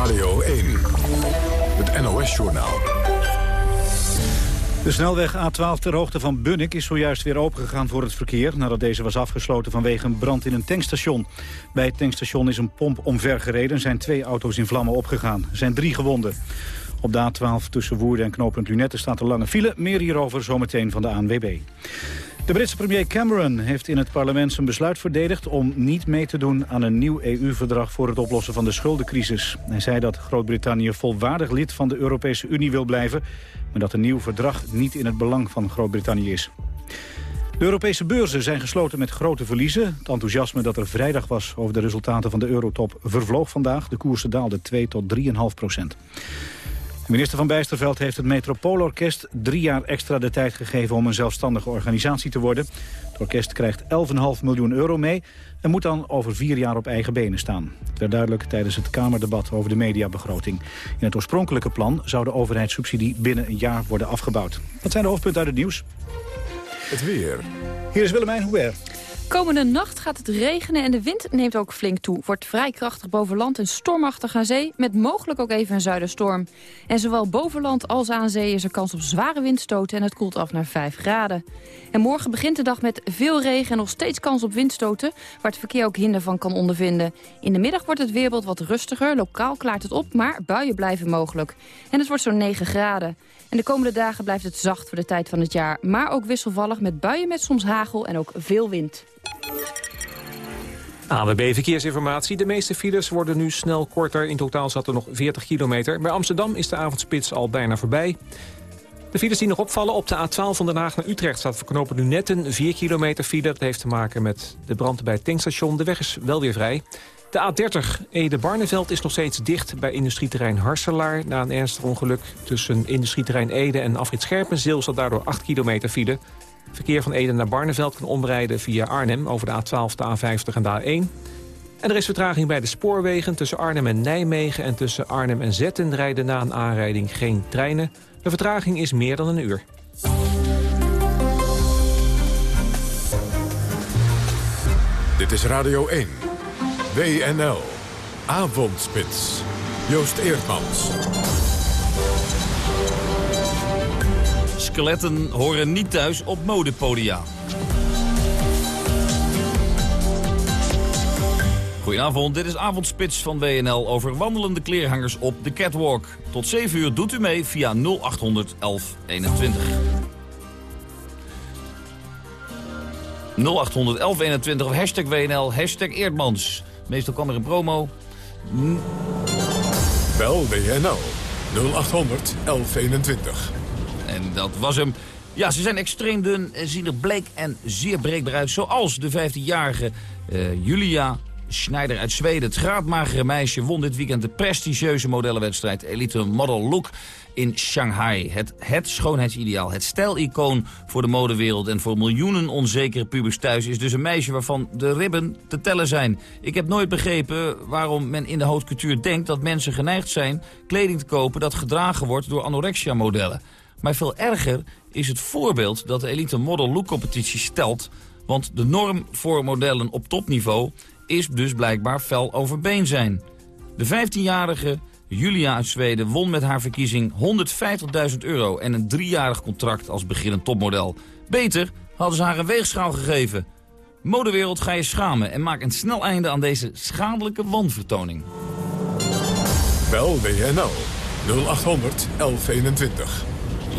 [SPEAKER 1] Radio 1. Het NOS-journaal.
[SPEAKER 26] De snelweg A12 ter hoogte van Bunnik is zojuist weer opengegaan voor het verkeer... nadat deze was afgesloten vanwege een brand in een tankstation. Bij het tankstation is een pomp omvergereden... zijn twee auto's in vlammen opgegaan. Er zijn drie gewonden. Op de A12 tussen Woerden en knooppunt Lunette staat een lange file. Meer hierover zometeen van de ANWB. De Britse premier Cameron heeft in het parlement zijn besluit verdedigd... om niet mee te doen aan een nieuw EU-verdrag voor het oplossen van de schuldencrisis. Hij zei dat Groot-Brittannië volwaardig lid van de Europese Unie wil blijven... maar dat een nieuw verdrag niet in het belang van Groot-Brittannië is. De Europese beurzen zijn gesloten met grote verliezen. Het enthousiasme dat er vrijdag was over de resultaten van de eurotop vervloog vandaag. De koersen daalden 2 tot 3,5 procent. Minister van Bijsterveld heeft het Metropoolorkest drie jaar extra de tijd gegeven om een zelfstandige organisatie te worden. Het orkest krijgt 11,5 miljoen euro mee en moet dan over vier jaar op eigen benen staan. Dat werd duidelijk tijdens het Kamerdebat over de mediabegroting. In het oorspronkelijke plan zou de overheidssubsidie binnen een jaar worden afgebouwd. Dat zijn de hoofdpunten uit het nieuws.
[SPEAKER 1] Het weer.
[SPEAKER 26] Hier is Willemijn Hubert.
[SPEAKER 27] Komende nacht gaat het regenen en de wind neemt ook flink toe. Wordt vrij krachtig boven land en stormachtig aan zee... met mogelijk ook even een zuiderstorm. En zowel boven land als aan zee is er kans op zware windstoten... en het koelt af naar 5 graden. En morgen begint de dag met veel regen en nog steeds kans op windstoten... waar het verkeer ook hinder van kan ondervinden. In de middag wordt het weerbeeld wat rustiger, lokaal klaart het op... maar buien blijven mogelijk. En het wordt zo'n 9 graden. En de komende dagen blijft het zacht voor de tijd van het jaar. Maar ook wisselvallig met buien met soms hagel en ook veel wind.
[SPEAKER 3] ANWB Verkeersinformatie. De meeste files worden nu snel korter. In totaal zat er nog 40 kilometer. Bij Amsterdam is de avondspits al bijna voorbij. De files die nog opvallen op de A12 van Den Haag naar Utrecht... staat voor knopen nu net een 4 kilometer file. Dat heeft te maken met de brand bij het tankstation. De weg is wel weer vrij. De A30 Ede-Barneveld is nog steeds dicht bij industrieterrein Harselaar. Na een ernstig ongeluk tussen industrieterrein Ede en Afrit Scherpenzeel... zat daardoor 8 kilometer file. Verkeer van Ede naar Barneveld kan omrijden via Arnhem... over de A12, de A50 en de A1. En er is vertraging bij de spoorwegen tussen Arnhem en Nijmegen... en tussen Arnhem en Zetten rijden na een aanrijding geen treinen. De vertraging is meer dan een uur.
[SPEAKER 1] Dit is Radio 1. WNL. Avondspits. Joost Eerdmans.
[SPEAKER 20] Skeletten horen niet thuis op modepodia. Goedenavond, dit is Avondspits van WNL over wandelende kleerhangers op de catwalk. Tot 7 uur doet u mee via 0800 1121. 0800 1121 of hashtag WNL, hashtag Eerdmans. Meestal kwam er een promo.
[SPEAKER 1] Bel WNL 0800 1121.
[SPEAKER 20] En dat was hem. Ja, ze zijn extreem dun, zien er bleek en zeer breekbaar uit. Zoals de 15-jarige uh, Julia Schneider uit Zweden. Het graadmagere meisje won dit weekend de prestigieuze modellenwedstrijd Elite Model Look in Shanghai. Het, het schoonheidsideaal, het stijlicoon voor de modewereld... en voor miljoenen onzekere pubers thuis... is dus een meisje waarvan de ribben te tellen zijn. Ik heb nooit begrepen waarom men in de haute couture denkt... dat mensen geneigd zijn kleding te kopen dat gedragen wordt door anorexia-modellen. Maar veel erger is het voorbeeld dat de Elite Model Look competitie stelt... want de norm voor modellen op topniveau is dus blijkbaar fel overbeen zijn. De 15-jarige Julia uit Zweden won met haar verkiezing 150.000 euro... en een driejarig contract als beginnend topmodel. Beter hadden ze haar een weegschaal gegeven. Modewereld ga je schamen en maak een snel einde aan deze schadelijke wanvertoning.
[SPEAKER 1] Bel WNL 0800 1121.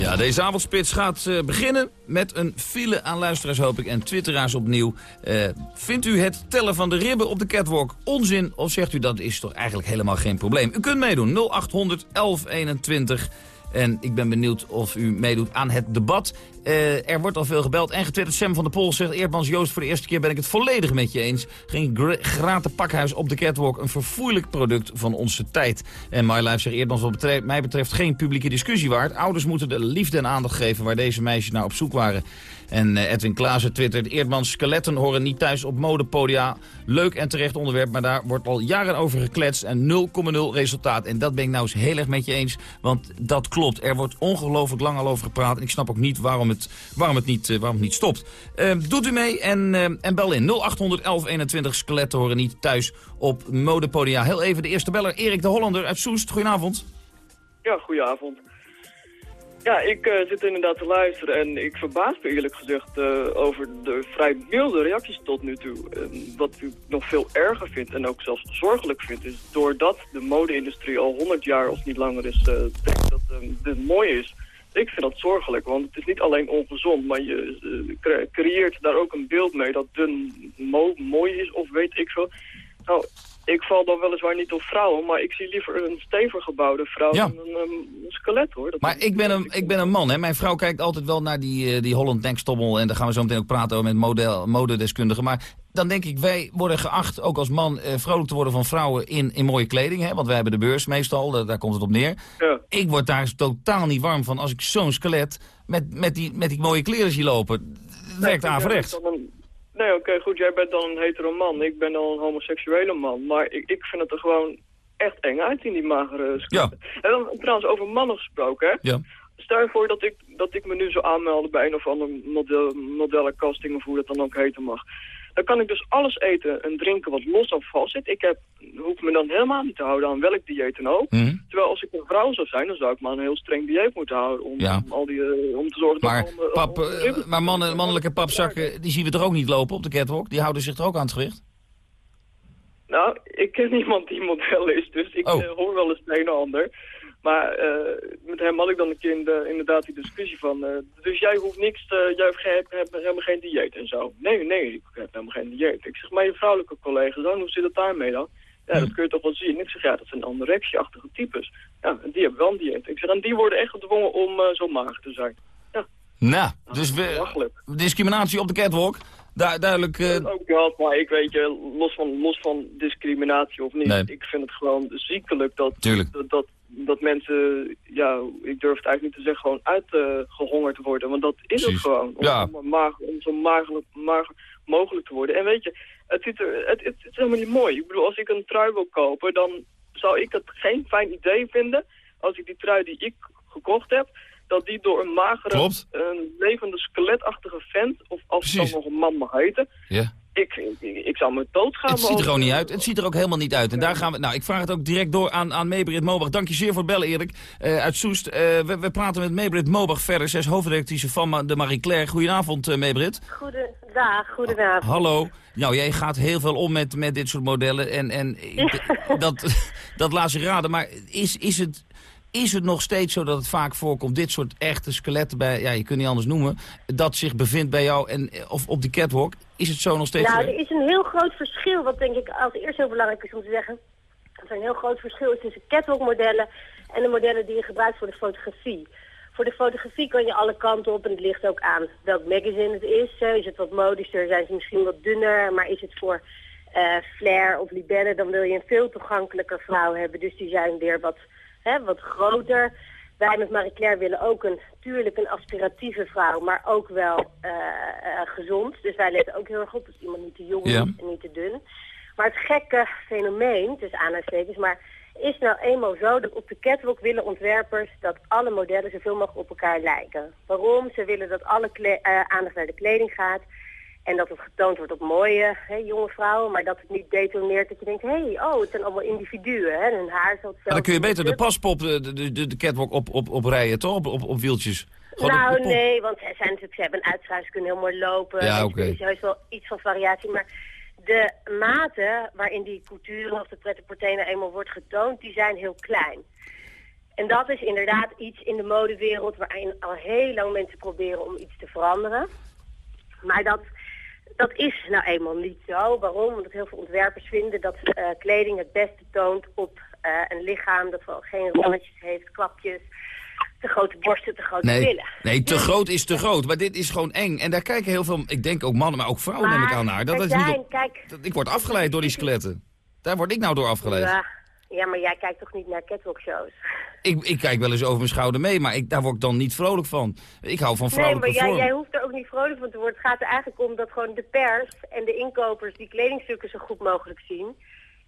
[SPEAKER 20] Ja, deze avondspits gaat uh, beginnen met een file aan luisteraars, hoop ik, en twitteraars opnieuw. Uh, vindt u het tellen van de ribben op de catwalk onzin, of zegt u dat is toch eigenlijk helemaal geen probleem? U kunt meedoen, 0800 1121. En ik ben benieuwd of u meedoet aan het debat. Uh, er wordt al veel gebeld en getwitterd. Sam van der Pol zegt, Eerdmans Joost, voor de eerste keer ben ik het volledig met je eens. Geen graten pakhuis op de catwalk, een verfoeilijk product van onze tijd. En My Life zegt, Eerdmans, wat betreft, mij betreft geen publieke discussie waard. Ouders moeten de liefde en aandacht geven waar deze meisjes naar op zoek waren. En uh, Edwin Klaassen twittert, Eerdmans skeletten horen niet thuis op modepodia. Leuk en terecht onderwerp, maar daar wordt al jaren over gekletst en 0,0 resultaat. En dat ben ik nou eens heel erg met je eens, want dat klopt. Er wordt ongelooflijk lang al over gepraat en ik snap ook niet waarom het, waarom het, niet, uh, waarom het niet stopt. Uh, doet u mee en, en bel in 0800 1121 skeletten horen niet thuis op modepodia. Heel even de eerste beller, Erik de Hollander uit Soest. Goedenavond.
[SPEAKER 28] Ja, goedenavond. Ja, ik uh, zit inderdaad te luisteren en ik verbaas me eerlijk gezegd uh, over de vrij milde reacties tot nu toe. En wat ik nog veel erger vind en ook zelfs zorgelijk vind, is doordat de mode-industrie al 100 jaar of niet langer is, uh, denkt dat dit mooi is. Ik vind dat zorgelijk, want het is niet alleen ongezond, maar je creëert daar ook een beeld mee dat dun mo mooi is of weet ik veel. Nou, ik val dan weliswaar niet op vrouwen, maar ik zie liever een stevig gebouwde vrouw dan een, um, skelet hoor. Dat
[SPEAKER 20] maar ik ben, een, ik ben een man, hè. Mijn vrouw kijkt altijd wel naar die, uh, die Holland Tankstommel en daar gaan we zo meteen ook praten over met model, modedeskundigen. Maar dan denk ik, wij worden geacht ook als man uh, vrolijk te worden van vrouwen in, in mooie kleding. Hè? Want wij hebben de beurs meestal, daar, daar komt het op neer.
[SPEAKER 28] Ja.
[SPEAKER 20] Ik word daar totaal niet warm van als ik zo'n skelet met, met, die, met die mooie kleren zie lopen. Het werkt averechts.
[SPEAKER 28] Nee, oké, goed, jij bent dan een hetero man. Ik ben dan een homoseksuele man. Maar ik, ik vind het er gewoon echt eng uit in die magere skeletten. Ja. En dan trouwens over mannen gesproken, hè.
[SPEAKER 20] Ja.
[SPEAKER 28] Stel je voor dat ik, dat ik me nu zou aanmelden bij een of andere model, modellencasting of hoe dat dan ook heten mag. Dan kan ik dus alles eten en drinken wat los of vast zit. Ik heb, hoef me dan helemaal niet te houden aan welk dieet dan ook.
[SPEAKER 20] Mhm.
[SPEAKER 28] Terwijl als ik een vrouw zou zijn, dan zou ik maar een heel streng dieet moeten houden. Om,
[SPEAKER 20] Ja.
[SPEAKER 28] om al die, eh, om te zorgen
[SPEAKER 20] Maar,
[SPEAKER 28] dat... alle-
[SPEAKER 20] pap,
[SPEAKER 28] alle-
[SPEAKER 20] eh, maar mannen, mannelijke papzakken, die zien we er ook niet lopen op de catwalk. Die houden zich er ook aan het gewicht.
[SPEAKER 28] Nou, ik ken iemand die model is, dus ik
[SPEAKER 20] Oh.
[SPEAKER 28] eh, hoor wel eens het een en ander. Maar eh, met hem had ik dan een keer in de- inderdaad die discussie van... eh, dus jij hoeft niks, te, jij hebt, hebt, hebt helemaal geen dieet en zo. Nee, nee, ik heb helemaal geen dieet. Ik zeg, maar je vrouwelijke collega's dan, hoe zit het daarmee dan? Ja, dat kun je toch wel zien. Ik zeg, ja, dat zijn anorexie-achtige types. Ja, die hebben wel een dieet. Ik zeg, en die worden echt gedwongen om eh, zo mager te zijn. Ja,
[SPEAKER 20] Nou, dus we, discriminatie op de catwalk. Du duidelijk... eh,
[SPEAKER 28] ook dat, maar ik weet je, los van, los van discriminatie of niet,
[SPEAKER 20] Nee.
[SPEAKER 28] ik vind het gewoon ziekelijk dat,
[SPEAKER 20] Tuurlijk.
[SPEAKER 28] dat, dat, dat mensen, ja, ik durf het eigenlijk niet te zeggen, gewoon uitgehongerd worden. Want dat is het gewoon, om,
[SPEAKER 20] Ja.
[SPEAKER 28] om, zo mager, mogelijk te worden. En weet je, het, ziet er, het, het, het is helemaal niet mooi. Ik bedoel, als ik een trui wil kopen, dan zou ik het geen fijn idee vinden als ik die trui die ik gekocht heb, dat die door een magere, een levende skeletachtige vent, of als het dan nog een man mag heten,
[SPEAKER 20] ja.
[SPEAKER 28] Ik, ik, ik zou me doodgaan.
[SPEAKER 20] Het ziet er gewoon niet uit. Het ziet er ook helemaal niet uit. En daar gaan we. Nou, ik vraag het ook direct door aan, aan Meebrit Mobach. Dank je zeer voor het bellen, Erik. Eh, uit Soest. Eh, we, we praten met Meebrit Mobach verder. Zij is hoofdredactrice van de Marie Claire. Goedenavond, Meebrit.
[SPEAKER 29] Goedendag, goedenavond.
[SPEAKER 20] Hallo. Nou, jij gaat heel veel om met, met dit soort modellen. En, en ik- dat, dat laat zich raden. Maar is, is, het, is het nog steeds zo dat het vaak voorkomt, dit soort echte skeletten bij, ja, je kunt niet anders noemen, dat zich bevindt bij jou en, of op die catwalk? Is het zo nog steeds?
[SPEAKER 29] Nou, er is een heel groot verschil, wat denk ik als eerst heel belangrijk is om te zeggen. Dat er een heel groot verschil is tussen catwalk-modellen en de modellen die je gebruikt voor de fotografie. Voor de fotografie kan je alle kanten op en het ligt ook aan welk magazine het is. Eh, Is het wat modischer, zijn ze misschien wat dunner, maar is het voor eh flair of libelle, dan wil je een veel toegankelijker vrouw hebben. Dus die zijn weer wat, hè, wat groter. Wij met Marie Claire willen ook een, tuurlijk een aspiratieve vrouw, maar ook wel eh, eh, gezond. Dus wij letten ook heel erg op dat iemand niet te jong
[SPEAKER 30] Ja.
[SPEAKER 29] is en niet te dun. Maar het gekke fenomeen, dus aanhalingstekens, maar is nou eenmaal zo dat op de catwalk willen ontwerpers dat alle modellen zoveel mogelijk op elkaar lijken. Waarom? Ze willen dat alle eh, aandacht naar de kleding gaat. En dat het getoond wordt op mooie hè, jonge vrouwen, maar dat het niet detoneert dat je denkt, hé, hey, oh, het zijn allemaal individuen. Hè, en hun haar is
[SPEAKER 20] dan kun je beter de paspop, de, de, de, de catwalk op, op, op rijden, toch? Op, op, op wieltjes. Gewoon
[SPEAKER 29] nou,
[SPEAKER 20] op- op-
[SPEAKER 29] nee, want zij zijn natuurlijk, ze hebben een uitstraling, ze kunnen heel mooi lopen.
[SPEAKER 20] Ja,
[SPEAKER 29] En
[SPEAKER 20] oké.
[SPEAKER 29] Er is juist wel iets van variatie, maar de maten waarin die couture of de pret-à-porter nou eenmaal wordt getoond, die zijn heel klein. En dat is inderdaad iets in de modewereld waarin al heel lang mensen proberen om iets te veranderen. Maar dat, dat is nou eenmaal niet zo. Waarom? Omdat heel veel ontwerpers vinden dat uh, kleding het beste toont op uh, een lichaam dat wel geen rolletjes heeft, klapjes, te grote borsten, te grote
[SPEAKER 20] nee,
[SPEAKER 29] billen.
[SPEAKER 20] Nee, te groot is te groot. Maar dit is gewoon eng. En daar kijken heel veel, ik denk ook mannen, maar ook vrouwen
[SPEAKER 29] Maar
[SPEAKER 20] neem ik aan naar. Dat is niet op-
[SPEAKER 29] kijk,
[SPEAKER 20] dat- ik word afgeleid door die skeletten. Daar word ik nou door afgeleid.
[SPEAKER 29] ja, ja, maar jij kijkt toch niet naar catwalk shows?
[SPEAKER 20] Ik, ik kijk wel eens over mijn schouder mee, maar ik, daar word ik dan niet vrolijk van. Ik hou van
[SPEAKER 29] Nee,
[SPEAKER 20] vrouwelijke
[SPEAKER 29] maar jij, jij hoeft er ook niet vrolijk van te worden. Het gaat er eigenlijk om dat gewoon de pers en de inkopers die kledingstukken zo goed mogelijk zien.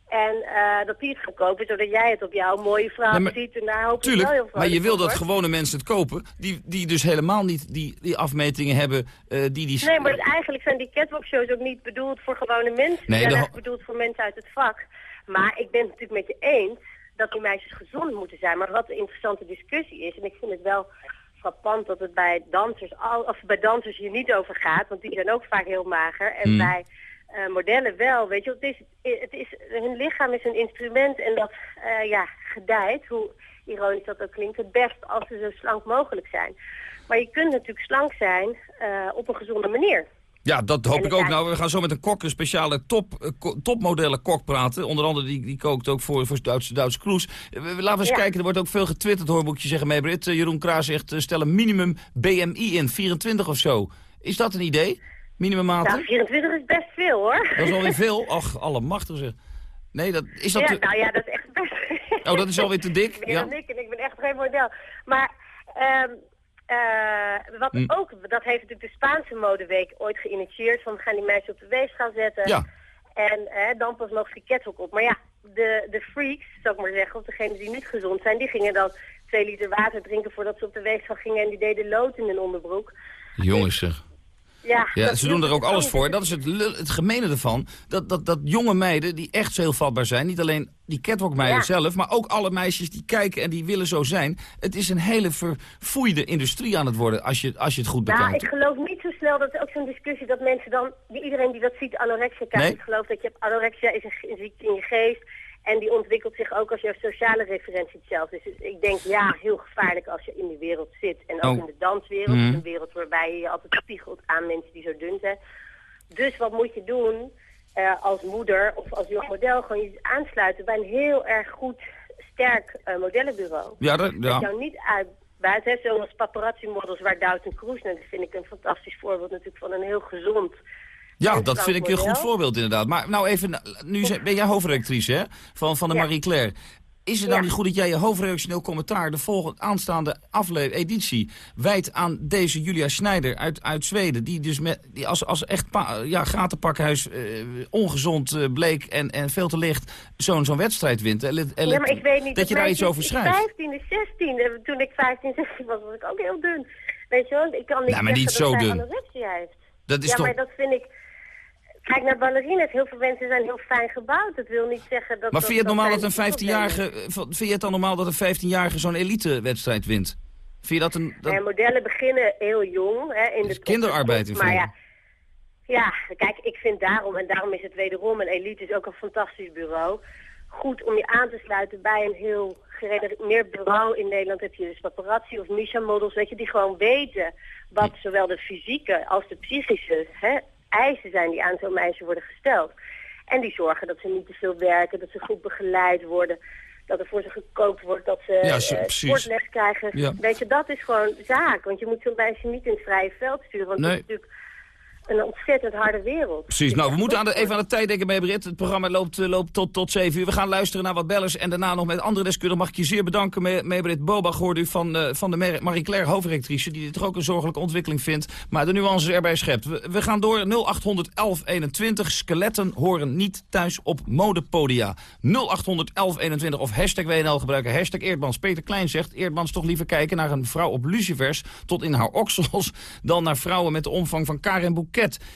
[SPEAKER 29] En eh, dat die het gaan kopen, zodat jij het op jouw mooie vrouw
[SPEAKER 20] Nee,
[SPEAKER 29] ziet. En daar hoop ik wel
[SPEAKER 20] Tuurlijk,
[SPEAKER 29] heel
[SPEAKER 20] maar je wil dat gewone mensen het kopen, die, die dus helemaal niet die, die afmetingen hebben, eh, die die...
[SPEAKER 29] Nee, maar eigenlijk zijn die catwalk shows ook niet bedoeld voor gewone mensen.
[SPEAKER 20] Nee,
[SPEAKER 29] die zijn echt bedoeld voor mensen uit het vak. Maar ik ben het natuurlijk met je eens dat die meisjes gezond moeten zijn. Maar wat een interessante discussie is, en ik vind het wel frappant dat het bij dansers, al, of bij dansers hier niet over gaat, want die zijn ook vaak heel mager. En
[SPEAKER 30] Hmm.
[SPEAKER 29] bij eh, modellen wel, weet je, het is, het is, hun lichaam is een instrument en dat eh, ja, gedijt, hoe ironisch dat ook klinkt, het best als ze zo slank mogelijk zijn. Maar je kunt natuurlijk slank zijn eh, op een gezonde manier.
[SPEAKER 20] Ja, dat hoop
[SPEAKER 29] En
[SPEAKER 20] ik ook. Nou, we gaan zo met een kok, een speciale top, eh, topmodellen kok praten. Onder andere, die, die kookt ook voor, voor Duitse, Duitse Kroes. Eh, Laten we eens
[SPEAKER 29] Ja.
[SPEAKER 20] kijken, er wordt ook veel getwitterd, hoor, moet ik je zeggen, Meebrit. Eh, Jeroen Kraas zegt, stel een minimum BMI in, 24 of zo. Is dat een idee? Minimummaten?
[SPEAKER 29] Nou, 24 is best veel hoor.
[SPEAKER 20] Dat is alweer veel. Ach, allemachtig zeg. Nee, dat, is dat...
[SPEAKER 29] ja,
[SPEAKER 20] te-
[SPEAKER 29] nou ja, dat is echt best
[SPEAKER 20] Oh, dat is alweer te dik? Ja.
[SPEAKER 29] dan ik en ik ben echt geen model. Maar ehm, eh, wat
[SPEAKER 20] Hm.
[SPEAKER 29] ook, dat heeft natuurlijk de Spaanse modeweek ooit geïnitieerd. Van we gaan die meisjes op de weegschaal zetten.
[SPEAKER 20] Ja.
[SPEAKER 29] En eh, dan pas nog die catwalk op. Maar ja, de, de freaks, zou ik maar zeggen, of degenen die niet gezond zijn, die gingen dan twee liter water drinken voordat ze op de weegschaal gingen en die deden lood in hun onderbroek.
[SPEAKER 20] Jongens zeg.
[SPEAKER 29] Ja,
[SPEAKER 20] Ja, ze doen er ook alles voor. Dat is het, het gemene ervan. Dat, dat, dat jonge meiden die echt zo heel vatbaar zijn. Niet alleen die catwalk-meiden
[SPEAKER 29] Ja.
[SPEAKER 20] zelf, maar ook alle meisjes die kijken en die willen zo zijn. Het is een hele verfoeide industrie aan het worden als je, als je het goed
[SPEAKER 29] Nou,
[SPEAKER 20] bekijkt.
[SPEAKER 29] ik geloof niet zo snel, dat is ook zo'n discussie dat mensen dan, die, iedereen die dat ziet, anorexia.
[SPEAKER 20] Nee.
[SPEAKER 29] Ik geloof dat je hebt, anorexia is een ziekte in je geest en die ontwikkelt zich ook als je sociale referentie hetzelfde is. Dus ik denk, ja, heel gevaarlijk als je in die wereld zit. En ook
[SPEAKER 30] Oh.
[SPEAKER 29] in de danswereld,
[SPEAKER 30] Mhm.
[SPEAKER 29] een wereld waarbij je je altijd spiegelt aan mensen die zo dun zijn. Dus wat moet je doen eh, als moeder of als jong model? Gewoon je aansluiten bij een heel erg goed, sterk eh, modellenbureau.
[SPEAKER 20] Ja, dat,
[SPEAKER 29] Dat
[SPEAKER 20] ja.
[SPEAKER 29] jou niet uitbuit, hè, zoals paparazzi-models waar Doughton Cruise, nou, dat vind ik een fantastisch voorbeeld natuurlijk van een heel gezond...
[SPEAKER 20] Ja, dat vind ik een goed voorbeeld inderdaad. Maar nou even, nu ben jij hoofdredactrice hè, van, van de Marie Claire. Is het nou
[SPEAKER 29] Ja.
[SPEAKER 20] niet goed dat jij je hoofdredactioneel commentaar... de volgende aanstaande editie wijdt aan deze Julia Schneider uit, uit Zweden... die dus met, die als, als echt ja, gatenpakhuis eh, ongezond eh, bleek en, en veel te licht... zo'n zo'n wedstrijd wint. En let- en
[SPEAKER 29] Ja, maar ik weet niet...
[SPEAKER 20] dat je daar iets over schrijft.
[SPEAKER 29] 15 16 toen ik 15, 16 was, was ik ook heel dun. Weet je wel, ik kan niet
[SPEAKER 20] Ja, maar
[SPEAKER 29] zeggen
[SPEAKER 20] niet
[SPEAKER 29] dat
[SPEAKER 20] zo dun. Dat is
[SPEAKER 29] ja,
[SPEAKER 20] toch-
[SPEAKER 29] maar dat vind ik... Kijk naar ballerines, heel veel mensen zijn heel fijn gebouwd. Dat wil niet zeggen dat...
[SPEAKER 20] Maar vind je het normaal dat een
[SPEAKER 29] zijn
[SPEAKER 20] 15-jarige... eh, Vind je het dan normaal dat een 15-jarige zo'n elite-wedstrijd wint? Vind je dat een... dat-
[SPEAKER 29] En modellen beginnen heel jong. Hè, in de
[SPEAKER 20] kinderarbeid in
[SPEAKER 29] Maar
[SPEAKER 20] feite.
[SPEAKER 29] ja, ja, kijk, ik vind daarom, en daarom is het wederom, en Elite is ook een fantastisch bureau, goed om je aan te sluiten bij een heel gerenommeerd bureau. In Nederland heb je dus paparazzi of Misha-models, weet je, die gewoon weten wat zowel de fysieke als de psychische hè, eisen zijn die aan zo'n meisje worden gesteld. En die zorgen dat ze niet te veel werken, dat ze goed begeleid worden, dat er voor ze gekookt wordt, dat ze
[SPEAKER 20] Ja, zo-
[SPEAKER 29] eh, sportles krijgen.
[SPEAKER 20] Ja.
[SPEAKER 29] Weet je, dat is gewoon zaak, want je moet zo'n meisje niet in het vrije veld sturen, want
[SPEAKER 20] Nee.
[SPEAKER 29] het is natuurlijk een ontzettend harde wereld.
[SPEAKER 20] Precies, nou, we moeten aan de, even aan de tijd denken bij. Het programma loopt, eh, loopt tot, tot 7 uur. We gaan luisteren naar wat bellers en daarna nog met andere deskundigen. Mag ik je zeer bedanken, Me- Mebrit Bobach, hoorde u van, eh, van de Mer- Marie Claire hoofdrectrice... die dit toch ook een zorgelijke ontwikkeling vindt, maar de nuances erbij schept. We, we gaan door, 0800 1121. Skeletten horen niet thuis op modepodia. 0800 1121 of hashtag WNL gebruiken, hashtag Eerdmans. Peter Klein zegt, Eerdmans toch liever kijken naar een vrouw op lucifers... tot in haar oksels, dan naar vrouwen met de omvang van Karen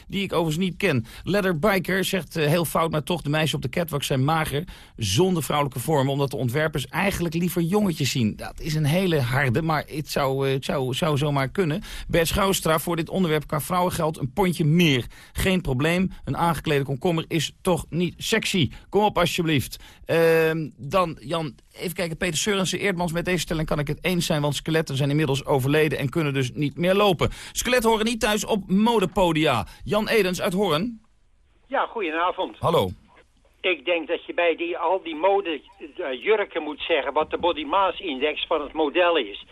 [SPEAKER 20] Die ik overigens niet ken. Leather Biker zegt eh, heel fout, maar toch, de meisjes op de catwalk zijn mager... zonder vrouwelijke vormen, omdat de ontwerpers eigenlijk liever jongetjes zien. Dat is een hele harde, maar het zou, eh, het zou, zou zomaar kunnen. Bert Schouwstra voor dit onderwerp qua vrouwengeld een pondje meer. Geen probleem, een aangeklede komkommer is toch niet sexy. Kom op alsjeblieft. Ehm, dan Jan even kijken, Peter Seurensen, Eerdmans, met deze stelling kan ik het eens zijn, want skeletten zijn inmiddels overleden en kunnen dus niet meer lopen. Skeletten horen niet thuis op modepodia. Jan Edens uit Hoorn.
[SPEAKER 30] Ja, goedenavond.
[SPEAKER 20] Hallo.
[SPEAKER 30] Ik denk dat je bij die, al die modejurken moet zeggen wat de body mass index van het model is.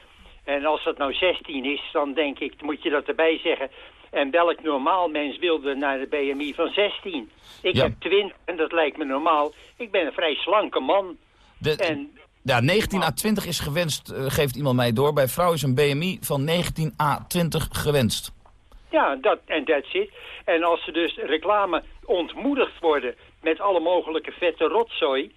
[SPEAKER 30] En als dat nou 16 is, dan denk ik, moet je dat erbij zeggen. En welk normaal mens wilde naar de BMI van 16? Ik
[SPEAKER 20] Ja.
[SPEAKER 30] heb 20 en dat lijkt me normaal. Ik ben een vrij slanke man.
[SPEAKER 20] De,
[SPEAKER 30] En
[SPEAKER 20] ja, 19 à 20 is gewenst, eh, geeft iemand mij door. Bij vrouwen is een BMI van 19 à 20 gewenst.
[SPEAKER 30] ja, dat en that's it. En als ze dus reclame ontmoedigd worden met alle mogelijke vette rotzooi...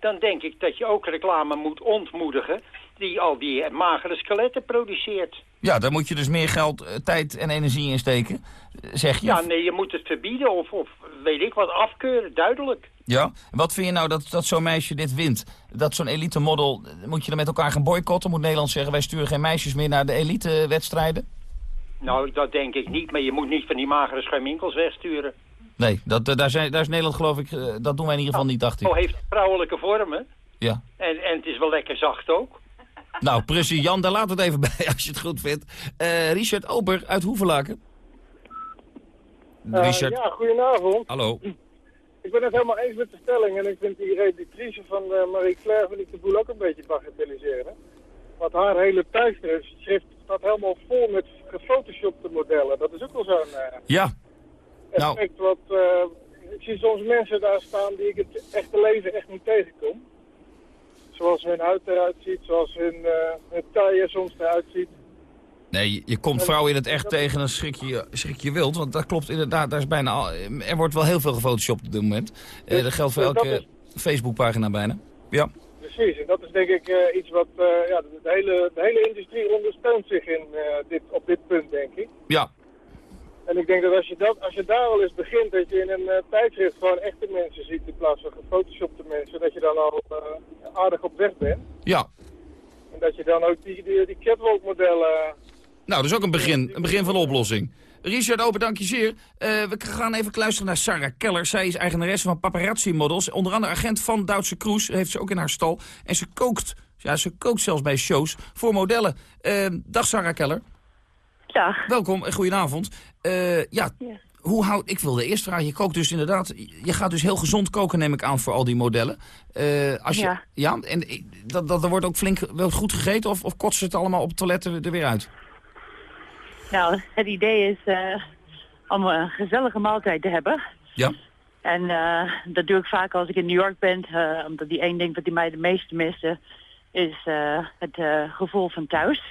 [SPEAKER 30] dan denk ik dat je ook reclame moet ontmoedigen... die al die magere skeletten produceert.
[SPEAKER 20] Ja, daar moet je dus meer geld, eh, tijd en energie in steken, eh, zeg je.
[SPEAKER 30] Ja, nee, je moet het verbieden of, of weet ik wat, afkeuren, duidelijk.
[SPEAKER 20] Ja? Wat vind je nou dat, dat zo'n meisje dit wint? Dat zo'n elite model, moet je er met elkaar gaan boycotten? Moet Nederland zeggen, wij sturen geen meisjes meer naar de elite wedstrijden?
[SPEAKER 30] Nou, dat denk ik niet, maar je moet niet van die magere schuiminkels wegsturen.
[SPEAKER 20] Nee, dat, eh, daar, zijn, daar is Nederland geloof ik, eh, dat doen wij in ieder geval niet, dacht
[SPEAKER 30] Oh,
[SPEAKER 20] ik.
[SPEAKER 30] heeft vrouwelijke vormen
[SPEAKER 20] Ja.
[SPEAKER 30] en, en het is wel lekker zacht ook.
[SPEAKER 20] Nou, precies. Jan, daar laten we het even bij als je het goed vindt. Eh, Richard Ober uit Hoevelaken. Richard,
[SPEAKER 31] ja, goedenavond.
[SPEAKER 20] hallo.
[SPEAKER 31] Ik ben het helemaal eens met de stelling en ik vind die redactrice van eh, Marie Claire vind ik de boel ook een beetje bagatelliseren. Want haar hele tijdschrift staat helemaal vol met gefotoshopte modellen. Dat is ook wel zo'n eh,
[SPEAKER 20] Ja. Nou,
[SPEAKER 31] effect wat... eh, ik zie soms mensen daar staan die ik het echte leven echt niet tegenkom. Zoals hun huid eruit ziet, zoals hun, hun taille soms eruit ziet.
[SPEAKER 20] Nee, je- komt vrouwen in het echt tegen, dan schrik je, schrik je wild. Want dat klopt inderdaad, daar is bijna al, er wordt wel heel veel gefotoshopt op dit moment. Eh, dat geldt voor
[SPEAKER 31] dus
[SPEAKER 20] elke Facebookpagina bijna. Ja.
[SPEAKER 31] Precies, en dat is denk ik eh, iets wat eh, ja, de, hele, de hele industrie ondersteunt zich in, dit, op dit punt, denk ik.
[SPEAKER 20] Ja.
[SPEAKER 31] En ik denk dat als je, dat, als je daar al eens begint, dat je in een tijdschrift gewoon echte mensen ziet in plaats van gefotoshopte mensen, dat je dan al aardig op weg bent.
[SPEAKER 20] Ja.
[SPEAKER 31] En dat je dan ook die, die, die catwalk modellen...
[SPEAKER 20] Nou, dat is ook een begin, een begin van de oplossing. Richard Ober, dank je zeer. Eh, we gaan even luisteren naar Sarah Keller. Zij is eigenaresse van paparazzi models. Onder andere agent van Duitse Cruise. Heeft ze ook in haar stal. En ze kookt. Ja, ze kookt zelfs bij shows voor modellen. Eh, dag Sarah Keller.
[SPEAKER 32] Dag.
[SPEAKER 20] Welkom en goedenavond. Eh, ja, hoe houdt... Ik wilde eerst vragen, je kookt dus inderdaad... Je gaat dus heel gezond koken, neem ik aan, voor al die modellen. Als je,
[SPEAKER 32] Ja.
[SPEAKER 20] ja. En dat, dat, er wordt ook flink wel goed gegeten? Of, of kotsen het allemaal op het toilet er, er weer uit?
[SPEAKER 32] Nou, het idee is eh, om een gezellige maaltijd te hebben.
[SPEAKER 20] Ja.
[SPEAKER 32] En eh, dat doe ik vaak als ik in New York ben. eh, omdat die één ding wat die mij de meeste miste is het gevoel van thuis.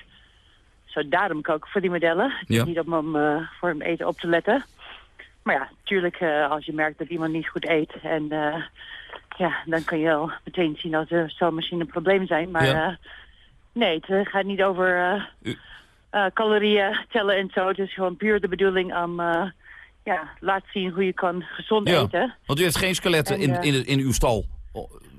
[SPEAKER 32] Zo daarom kook ik voor die modellen.
[SPEAKER 33] Ja.
[SPEAKER 32] Niet om, om eh, voor hem eten op te letten. Maar ja, natuurlijk als je merkt dat iemand niet goed eet. En ja, dan kan je wel meteen zien dat er zal misschien een probleem zijn. Maar
[SPEAKER 33] Ja.
[SPEAKER 32] nee, het gaat niet over calorieën tellen en zo. Het is gewoon puur de bedoeling om eh ja, laat zien hoe je kan gezond eten.
[SPEAKER 20] Want u heeft geen skeletten
[SPEAKER 32] En,
[SPEAKER 20] in,
[SPEAKER 32] eh,
[SPEAKER 20] in, in uw stal.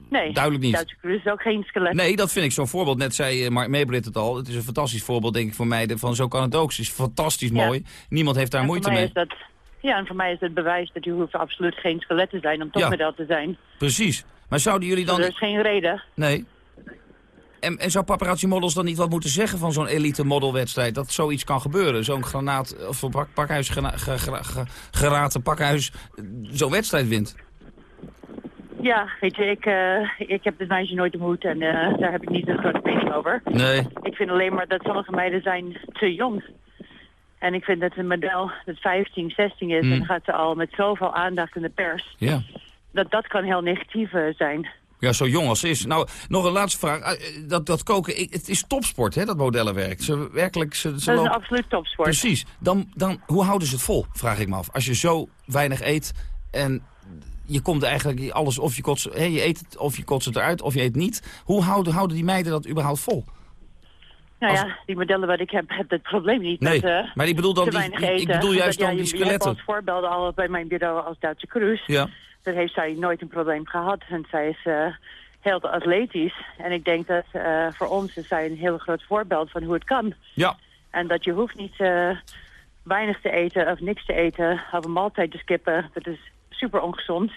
[SPEAKER 32] Nee,
[SPEAKER 20] Duidelijk niet.
[SPEAKER 32] Duitse Cruise is ook geen skelet.
[SPEAKER 20] Nee, dat vind ik zo'n voorbeeld. Net zei Mark Meebrit het al. Het is een fantastisch voorbeeld, denk ik, voor mij. Van zo kan het ook. Het is fantastisch
[SPEAKER 32] Ja.
[SPEAKER 20] mooi. Niemand heeft daar
[SPEAKER 32] En
[SPEAKER 20] moeite mee.
[SPEAKER 32] Is dat, ja, en voor mij is het bewijs dat u hoeft absoluut geen skelet te zijn om toch
[SPEAKER 20] Ja.
[SPEAKER 32] model te zijn.
[SPEAKER 20] Precies. Maar zouden jullie dan...
[SPEAKER 32] Er is geen reden.
[SPEAKER 20] Nee. En, en zou paparazzi models dan niet wat moeten zeggen van zo'n elite modelwedstrijd? Dat zoiets kan gebeuren. Zo'n granaat of pak, pakhuis, gena- ge- ge- ge- geraten pakhuis eh, zo'n wedstrijd wint.
[SPEAKER 32] Ja, weet je, ik, eh, ik heb dit meisje nooit ontmoet en eh, daar heb ik niet een grote mening over.
[SPEAKER 20] Nee.
[SPEAKER 32] Ik vind alleen maar dat sommige meiden zijn te jong. En ik vind dat een model dat 15, 16 is
[SPEAKER 20] Hmm.
[SPEAKER 32] en dan gaat ze al met zoveel aandacht in de pers.
[SPEAKER 20] Ja.
[SPEAKER 32] Dat dat kan heel negatief zijn.
[SPEAKER 20] Ja, zo jong als ze is. Nou, nog een laatste vraag. Eh, Dat, dat koken, ik, het is topsport, hè, dat modellenwerk. Ze werkelijk, ze, ze
[SPEAKER 32] dat is een absoluut topsport.
[SPEAKER 20] Precies. Dan, dan, hoe houden ze het vol, vraag ik me af. Als je zo weinig eet en je komt eigenlijk alles, of je kotst, hè, je eet het, of je kotst het eruit, of je eet niet. Hoe houden, houden die meiden dat überhaupt vol?
[SPEAKER 32] Nou ja, die modellen wat ik heb, heb dat probleem niet.
[SPEAKER 20] Nee,
[SPEAKER 32] met, eh,
[SPEAKER 20] maar ik bedoel dan die- ik- ik bedoel juist
[SPEAKER 32] Dat,
[SPEAKER 20] dan
[SPEAKER 32] ja,
[SPEAKER 20] die
[SPEAKER 32] je- je hebt
[SPEAKER 20] skeletten.
[SPEAKER 32] als voorbeelden al bij mijn bureau als Duitse Cruise.
[SPEAKER 20] Ja.
[SPEAKER 32] Dat heeft zij nooit een probleem gehad. En zij is eh, heel atletisch. En ik denk dat eh, voor ons is zij een heel groot voorbeeld van hoe het kan.
[SPEAKER 20] Ja.
[SPEAKER 32] En dat je hoeft niet eh, weinig te eten of niks te eten of een maaltijd te skippen. Dat is super ongezond.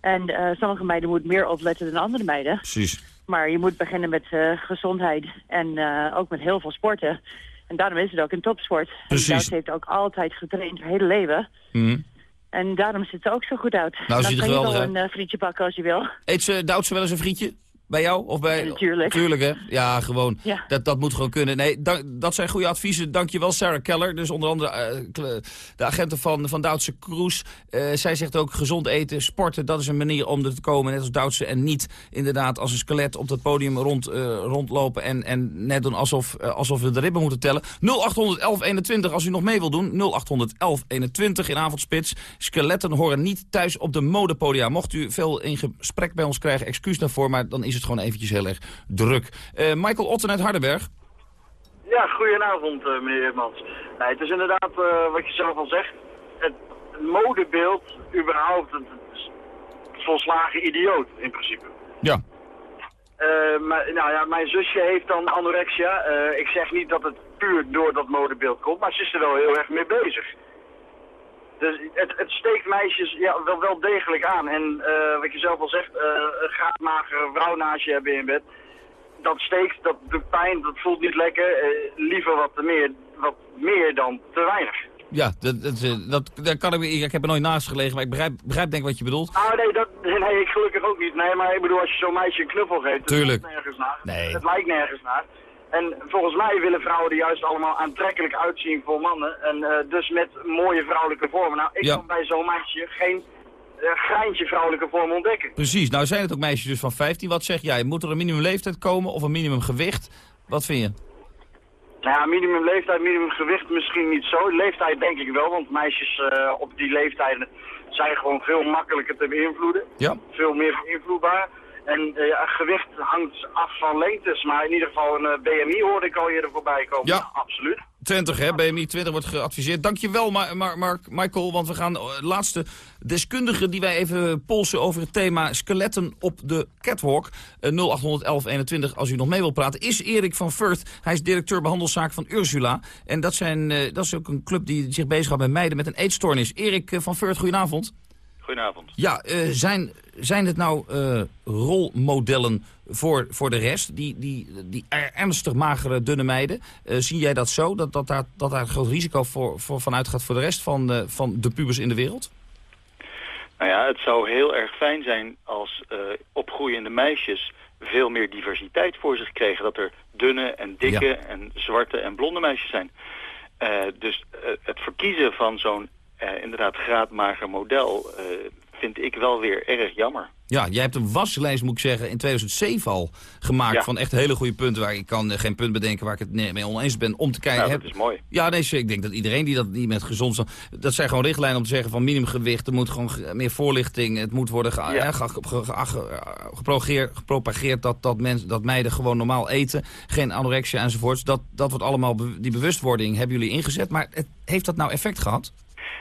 [SPEAKER 32] En sommige meiden moeten meer opletten dan andere meiden.
[SPEAKER 20] Precies.
[SPEAKER 32] Maar je moet beginnen met gezondheid en ook met heel veel sporten. En daarom is het ook een topsport.
[SPEAKER 20] Precies.
[SPEAKER 32] En Duits heeft ook altijd getraind, haar hele leven.
[SPEAKER 20] Mhm.
[SPEAKER 32] En daarom ziet ze ook zo goed uit.
[SPEAKER 20] Nou,
[SPEAKER 32] Dan
[SPEAKER 20] ziet er
[SPEAKER 32] kan je wel een eh, frietje pakken als je wil.
[SPEAKER 20] Eet ze, duwt ze wel eens een frietje? Bij jou? Of bij...
[SPEAKER 32] natuurlijk.
[SPEAKER 20] Tuurlijk, hè? Ja, gewoon.
[SPEAKER 32] Ja.
[SPEAKER 20] Dat, dat moet gewoon kunnen. Nee, dat zijn goede adviezen. Dankjewel, Sarah Keller. Dus onder andere eh, de agenten van, van Duitse Cruise. Eh, zij zegt ook gezond eten, sporten, dat is een manier om er te komen. Net als Duitse. En niet inderdaad als een skelet op dat podium rond, eh, rondlopen. En, en net doen alsof, alsof we de ribben moeten tellen. 0800 1121 als u nog mee wilt doen. 0800 1121 in avondspits. Skeletten horen niet thuis op de modepodia. Mocht u veel in gesprek bij ons krijgen, excuus daarvoor. Maar dan is het gewoon eventjes heel erg druk. Eh, Michael Otten uit Hardenberg.
[SPEAKER 33] Ja, goedenavond eh, meneer Eermans. Nee, het is inderdaad eh, wat je zelf al zegt. Het modebeeld, überhaupt, het, het is volslagen idioot in principe.
[SPEAKER 20] Ja.
[SPEAKER 33] Maar, nou ja, mijn zusje heeft dan anorexia. Ik zeg niet dat het puur door dat modebeeld komt, maar ze is er wel heel erg mee bezig. Dus het, het steekt meisjes ja, wel, wel degelijk aan. En eh, wat je zelf al zegt, eh, een gaatmagere vrouw naast je hebben in bed. Dat steekt, dat doet pijn, dat voelt niet lekker. Eh, liever wat meer, wat meer dan te weinig.
[SPEAKER 20] Ja, dat, dat, dat, daar kan ik, ik heb er nooit naast gelegen, maar ik begrijp, begrijp denk ik wat je bedoelt.
[SPEAKER 33] Nou nee, dat, nee, ik gelukkig ook niet. Nee, maar ik bedoel, als je zo'n meisje een knuffel geeft, het
[SPEAKER 20] Tuurlijk.
[SPEAKER 33] lijkt nergens naar.
[SPEAKER 20] Nee.
[SPEAKER 33] Het lijkt nergens naar. En volgens mij willen vrouwen er juist allemaal aantrekkelijk uitzien voor mannen. En eh, dus met mooie vrouwelijke vormen. Nou, ik
[SPEAKER 20] Ja.
[SPEAKER 33] kan bij zo'n meisje geen greintje vrouwelijke vorm ontdekken.
[SPEAKER 20] Precies, nou zijn het ook meisjes dus van 15. Wat zeg jij? Moet er een minimumleeftijd komen of een minimumgewicht? Wat vind je?
[SPEAKER 33] Nou ja, minimum leeftijd, minimum gewicht misschien niet zo. Leeftijd denk ik wel, want meisjes eh, op die leeftijden zijn gewoon veel makkelijker te beïnvloeden.
[SPEAKER 20] Ja.
[SPEAKER 33] Veel meer beïnvloedbaar. En eh, ja, gewicht hangt af van lengtes, maar in ieder geval een eh, BMI hoorde ik al eerder voorbij komen.
[SPEAKER 20] Ja.
[SPEAKER 33] Absoluut.
[SPEAKER 20] 20 hè, BMI 20 wordt geadviseerd. Dankjewel Ma Ma Mark, Michael, want we gaan eh, de laatste deskundige die wij even polsen over het thema skeletten op de catwalk. Eh 081121 als u nog mee wilt praten, is Erik van Furt. Hij is directeur behandelszaak van Ursula. En dat, zijn, eh, dat is ook een club die zich bezighoudt met meiden met een eetstoornis. Erik eh, van Furt, goedenavond.
[SPEAKER 34] Goedenavond.
[SPEAKER 20] Ja, eh, zijn, zijn het nou eh, rolmodellen voor, voor de rest? Die, die, die er- ernstig magere, dunne meiden. Eh, zie jij dat zo? Dat, dat, daar, dat daar een groot risico voor, voor, van uitgaat voor de rest van, de van de pubers in de wereld?
[SPEAKER 34] Nou ja, het zou heel erg fijn zijn als eh, opgroeiende meisjes veel meer diversiteit voor zich kregen. Dat er dunne en dikke
[SPEAKER 20] Ja.
[SPEAKER 34] en zwarte en blonde meisjes zijn. Eh, dus eh, het verkiezen van zo'n eh, inderdaad graadmager model eh, vind ik wel weer erg jammer.
[SPEAKER 20] Ja, jij hebt een waslijst, moet ik zeggen, in 2007 al gemaakt...
[SPEAKER 34] Ja.
[SPEAKER 20] van echt hele goede punten waar ik kan eh, geen punt bedenken... waar ik het mee oneens ben, om te kijken...
[SPEAKER 34] Nou,
[SPEAKER 20] heb-
[SPEAKER 34] dat is mooi.
[SPEAKER 20] Ja, nee, ik denk dat iedereen die dat niet met gezond... Dat zijn gewoon richtlijnen om te zeggen van minimumgewicht... er moet gewoon ge- meer voorlichting... het moet worden ge-
[SPEAKER 34] Ja.
[SPEAKER 20] ge- ge- ge- ge- gepropageerd, gepropageerd dat, dat, mensen, dat meiden gewoon normaal eten... geen anorexia enzovoorts. Dat, dat wordt allemaal, be- die bewustwording hebben jullie ingezet. Maar het, heeft dat nou effect gehad?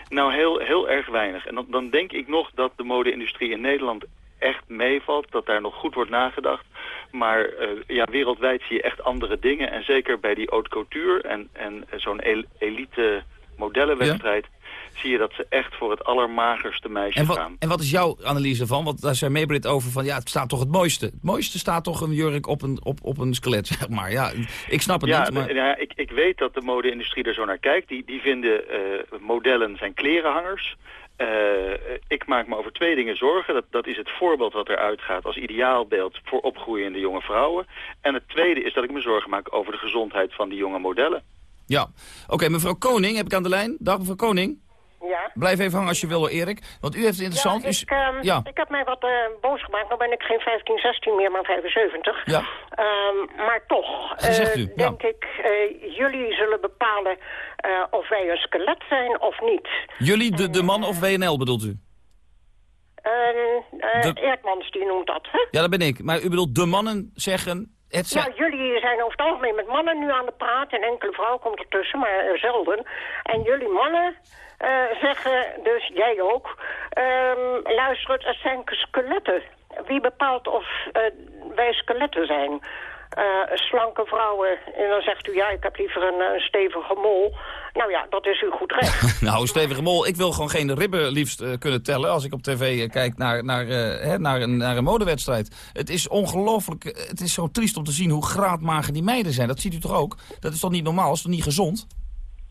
[SPEAKER 34] Nou, heel, heel erg weinig. En dan, dan denk ik nog dat de mode-industrie in Nederland echt meevalt. Dat daar nog goed wordt nagedacht. Maar eh, ja, wereldwijd zie je echt andere dingen. En zeker bij die haute couture en, en zo'n el- elite modellenwedstrijd... zie je dat ze echt voor het allermagerste meisje
[SPEAKER 20] En wat,
[SPEAKER 34] gaan.
[SPEAKER 20] en wat is jouw analyse van? Want daar zijn Maybrit over van, ja, het staat toch het mooiste. Het mooiste staat toch een jurk op een, op, op een skelet, zeg maar. Ja, ik snap het
[SPEAKER 34] ja,
[SPEAKER 20] niet, maar...
[SPEAKER 34] d- ja ik, ik weet dat de mode-industrie er zo naar kijkt. Die, die vinden eh, modellen zijn klerenhangers. Eh, ik maak me over twee dingen zorgen. Dat, dat is het voorbeeld wat eruit gaat als ideaalbeeld voor opgroeiende jonge vrouwen. En het tweede is dat ik me zorgen maak over de gezondheid van die jonge modellen.
[SPEAKER 20] Ja, oké, mevrouw Koning heb ik aan de lijn. Dag, mevrouw Koning.
[SPEAKER 35] Ja.
[SPEAKER 20] Blijf even hangen als je wil Erik. Want u heeft het interessant.
[SPEAKER 35] Ja,
[SPEAKER 20] U-
[SPEAKER 35] ik, ehm,
[SPEAKER 20] ja.
[SPEAKER 35] ik heb mij wat eh, boos gemaakt. Nou ben ik geen 15, 16 meer, maar 75.
[SPEAKER 20] Ja.
[SPEAKER 35] Ehm, maar toch,
[SPEAKER 20] Gezegd
[SPEAKER 35] eh,
[SPEAKER 20] u, ja.
[SPEAKER 35] denk ik, eh, jullie zullen bepalen of wij een skelet zijn of niet.
[SPEAKER 20] Jullie, de, de man of WNL bedoelt u? De-
[SPEAKER 35] Eerdmans die noemt dat, hè?
[SPEAKER 20] Ja, dat ben ik. Maar u bedoelt de mannen zeggen... Het zijn...
[SPEAKER 35] Ja, jullie zijn over het algemeen met mannen nu aan de praat. En enkele vrouw komt ertussen, maar zelden. En jullie mannen eh, zeggen, dus jij ook... ehm, luister, het zijn skeletten. Wie bepaalt of eh, wij skeletten zijn? eh, slanke vrouwen. En dan zegt u, ja, ik heb liever een, stevige mol. Nou ja, dat is u goed recht.
[SPEAKER 20] nou, stevige mol, ik wil gewoon geen ribben liefst kunnen tellen... als ik op tv kijk naar, naar, hè, naar, een, naar een modewedstrijd. Het is ongelooflijk, het is zo triest om te zien hoe graadmager die meiden zijn. Dat ziet u toch ook? Dat is toch niet normaal? Is toch niet gezond?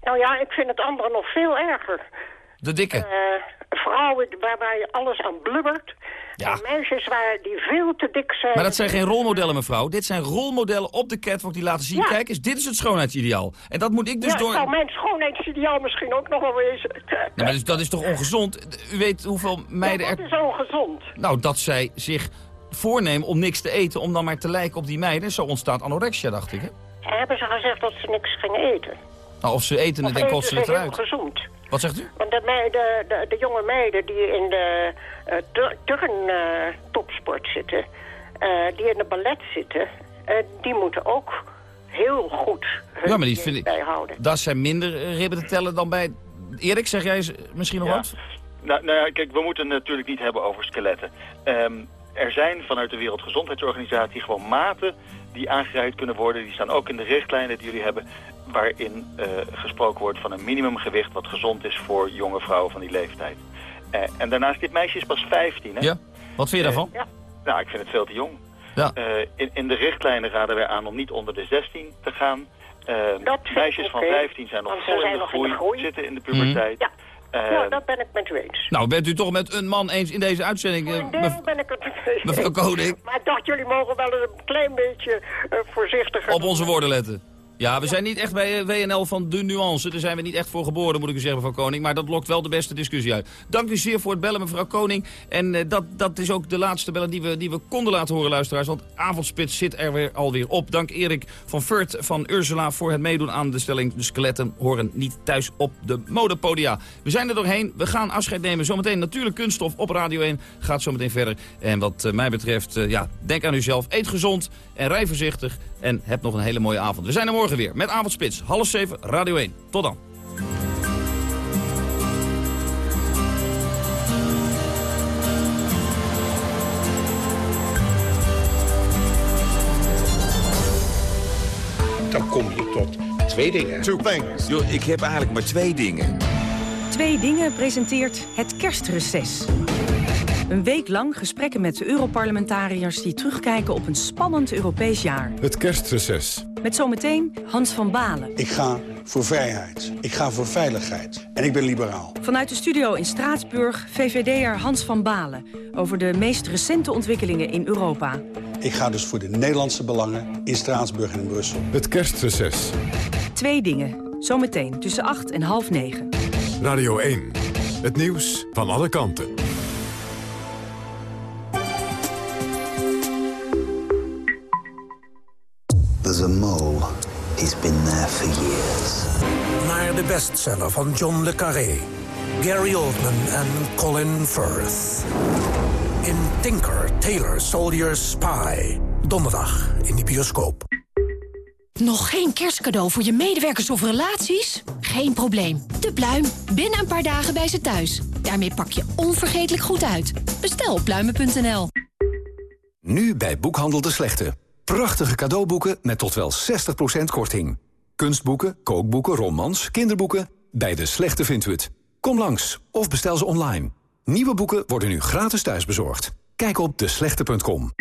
[SPEAKER 35] Nou ja, ik vind het andere nog veel erger.
[SPEAKER 20] De dikke.
[SPEAKER 35] Eh, vrouwen waarbij je alles aan blubbert. En meisjes waar die veel te dik zijn.
[SPEAKER 20] Maar dat zijn geen rolmodellen, mevrouw. Dit zijn rolmodellen op de catwalk die laten zien...
[SPEAKER 35] Ja.
[SPEAKER 20] kijk eens, dit is het schoonheidsideaal. En dat moet ik dus
[SPEAKER 35] ja,
[SPEAKER 20] door...
[SPEAKER 35] zou mijn schoonheidsideaal misschien ook nog wel wezen.
[SPEAKER 20] Nee, maar dat is, dat is toch ongezond? U weet hoeveel meiden
[SPEAKER 35] Ja,
[SPEAKER 20] er...
[SPEAKER 35] dat is ongezond.
[SPEAKER 20] Nou, dat zij zich voornemen om niks te eten... om dan maar te lijken op die meiden. Zo ontstaat anorexia, dacht ik. Hè?
[SPEAKER 35] Hebben ze gezegd dat ze niks gingen eten?
[SPEAKER 20] Nou, of ze eten het
[SPEAKER 35] Of
[SPEAKER 20] en
[SPEAKER 35] ze
[SPEAKER 20] het
[SPEAKER 35] heel
[SPEAKER 20] eruit.
[SPEAKER 35] gezond?
[SPEAKER 20] Wat zegt u?
[SPEAKER 35] Want de, meiden, de, de jonge meiden die in de uh, turn-topsport zitten, eh, die in de ballet zitten, eh, die moeten ook heel goed hun
[SPEAKER 20] Ja, maar die
[SPEAKER 35] gewicht
[SPEAKER 20] vind ik...
[SPEAKER 35] bijhouden.
[SPEAKER 20] Dat zijn minder eh, ribben te tellen dan bij... Erik, zeg jij misschien nog
[SPEAKER 34] Ja.
[SPEAKER 20] wat?
[SPEAKER 34] Nou, nou ja, kijk, we moeten het natuurlijk niet hebben over skeletten. Ehm, er zijn vanuit de Wereldgezondheidsorganisatie gewoon maten die aangereikt kunnen worden. Die staan ook in de richtlijnen die jullie hebben, waarin eh, gesproken wordt van een minimumgewicht wat gezond is voor jonge vrouwen van die leeftijd. Eh, en daarnaast, dit meisje is pas 15, hè?
[SPEAKER 20] Ja. Wat vind je daarvan?
[SPEAKER 35] Ja.
[SPEAKER 34] Nou, ik vind het veel te jong.
[SPEAKER 20] Ja.
[SPEAKER 34] Eh, in, in de richtlijnen raden wij aan om niet onder de 16 te gaan. Eh, meisjes van
[SPEAKER 35] oké,
[SPEAKER 34] 15 zijn nog vol in de,
[SPEAKER 35] nog in de
[SPEAKER 34] groei, zitten in de puberteit.
[SPEAKER 35] Ja.
[SPEAKER 34] Eh,
[SPEAKER 35] ja, dat ben ik met u eens.
[SPEAKER 20] Nou, bent u toch met een man eens in deze uitzending... eh,
[SPEAKER 35] Voor een deel ben ik het
[SPEAKER 20] mevrouw Koning?
[SPEAKER 35] Maar ik dacht, jullie mogen wel eens een klein beetje eh, voorzichtiger...
[SPEAKER 20] Op onze woorden letten. Ja, we zijn niet echt bij eh, WNL van de nuance. Daar zijn we niet echt voor geboren, moet ik u zeggen, mevrouw Koning. Maar dat lokt wel de beste discussie uit. Dank u zeer voor het bellen, mevrouw Koning. En eh, dat, dat is ook de laatste bellen die we, die we konden laten horen, luisteraars. Want avondspits zit er weer alweer op. Dank Erik van Furt van Ursula voor het meedoen aan de stelling. De skeletten horen niet thuis op de modepodia. We zijn er doorheen. We gaan afscheid nemen. Zometeen natuurlijk kunststof op Radio 1 gaat zometeen verder. En wat eh, mij betreft, ja, denk aan uzelf. Eet gezond en rij voorzichtig. En heb nog een hele mooie avond. We zijn er morgen weer met Avondspits. Half zeven, Radio 1. Tot dan.
[SPEAKER 36] Dan kom je tot twee dingen. Two things.
[SPEAKER 37] Yo, ik heb eigenlijk maar twee dingen.
[SPEAKER 38] Twee Dingen presenteert het kerstreces. Een week lang gesprekken met de Europarlementariërs... die terugkijken op een spannend Europees jaar.
[SPEAKER 1] Het kerstreces.
[SPEAKER 38] Met zometeen Hans van Balen.
[SPEAKER 39] Ik ga voor vrijheid. Ik ga voor veiligheid. En ik ben liberaal.
[SPEAKER 38] Vanuit de studio in Straatsburg, VVD'er Hans van Balen... over de meest recente ontwikkelingen in Europa.
[SPEAKER 39] Ik ga dus voor de Nederlandse belangen in Straatsburg en in Brussel.
[SPEAKER 1] Het kerstreces.
[SPEAKER 38] Twee Dingen. Zometeen tussen acht en half negen.
[SPEAKER 1] Radio 1. Het nieuws van alle kanten.
[SPEAKER 40] He's been there for years.
[SPEAKER 41] Naar de bestseller van John le Carré. Gary Oldman en Colin Firth. In Tinker, Tailor, Soldier, Spy. Donderdag in de bioscoop.
[SPEAKER 23] Nog geen kerstcadeau voor je medewerkers of relaties? Geen probleem. De Pluim. Binnen een paar dagen bij ze thuis. Daarmee pak je onvergetelijk goed uit. Bestel op pluimen.nl.
[SPEAKER 42] Nu bij Boekhandel de Slechte. Prachtige cadeauboeken met tot wel 60% korting. Kunstboeken, kookboeken, romans, kinderboeken. Bij de Slechte vindt u het. Kom langs of bestel ze online. Nieuwe boeken worden nu gratis thuisbezorgd. Kijk op deslechte.com.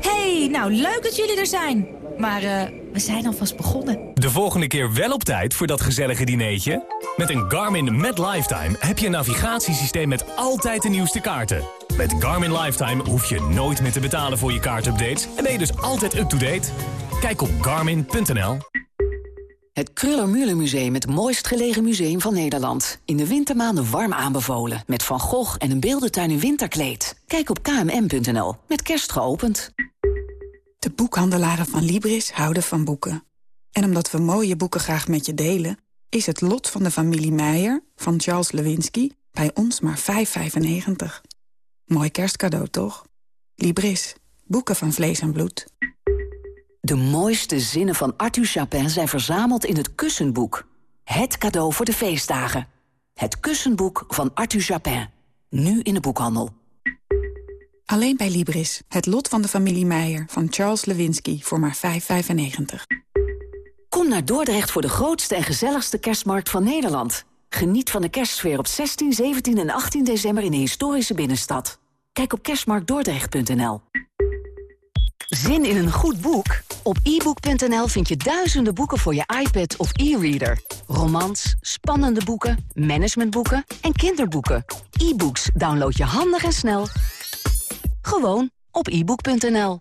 [SPEAKER 43] Hey, nou leuk dat jullie er zijn. Maar eh, we zijn alvast begonnen.
[SPEAKER 44] De volgende keer wel op tijd voor dat gezellige dineetje? Met een Garmin Met Lifetime heb je een navigatiesysteem met altijd de nieuwste kaarten. Met Garmin Lifetime hoef je nooit meer te betalen voor je kaartupdates... en ben je dus altijd up-to-date. Kijk op garmin.nl.
[SPEAKER 45] Het Kruller-Müller Museum, het mooist gelegen museum van Nederland. In de wintermaanden warm aanbevolen. Met Van Gogh en een beeldentuin in winterkleed. Kijk op kmm.nl. Met kerst geopend.
[SPEAKER 46] De boekhandelaren van Libris houden van boeken. En omdat we mooie boeken graag met je delen... is het lot van de familie Meijer van Charles Lewinsky bij ons maar 5,95. Mooi kerstcadeau, toch? Libris. Boeken van vlees en bloed.
[SPEAKER 45] De mooiste zinnen van Arthur Chapin zijn verzameld in het Kussenboek. Het cadeau voor de feestdagen. Het Kussenboek van Arthur Chapin. Nu in de boekhandel.
[SPEAKER 46] Alleen bij Libris. Het lot van de familie Meijer van Charles Lewinsky voor maar 5,95.
[SPEAKER 45] Kom naar Dordrecht voor de grootste en gezelligste kerstmarkt van Nederland. Geniet van de kerstsfeer op 16, 17 en 18 december in de historische binnenstad. Kijk op kerstmarktdordrecht.nl. Zin in een goed boek? Op ebook.nl vind je duizenden boeken voor je iPad of e-reader. Romans, spannende boeken, managementboeken en kinderboeken. E-books download je handig en snel. Gewoon op ebook.nl.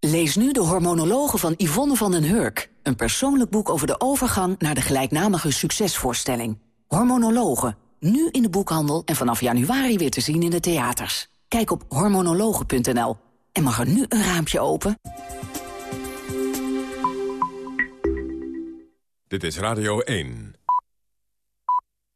[SPEAKER 45] Lees nu de hormonologen van Yvonne van den Hurk. Een persoonlijk boek over de overgang naar de gelijknamige succesvoorstelling. Hormonologen, nu in de boekhandel en vanaf januari weer te zien in de theaters. Kijk op hormonologen.nl. En mag er nu een raampje open?
[SPEAKER 1] Dit is Radio 1.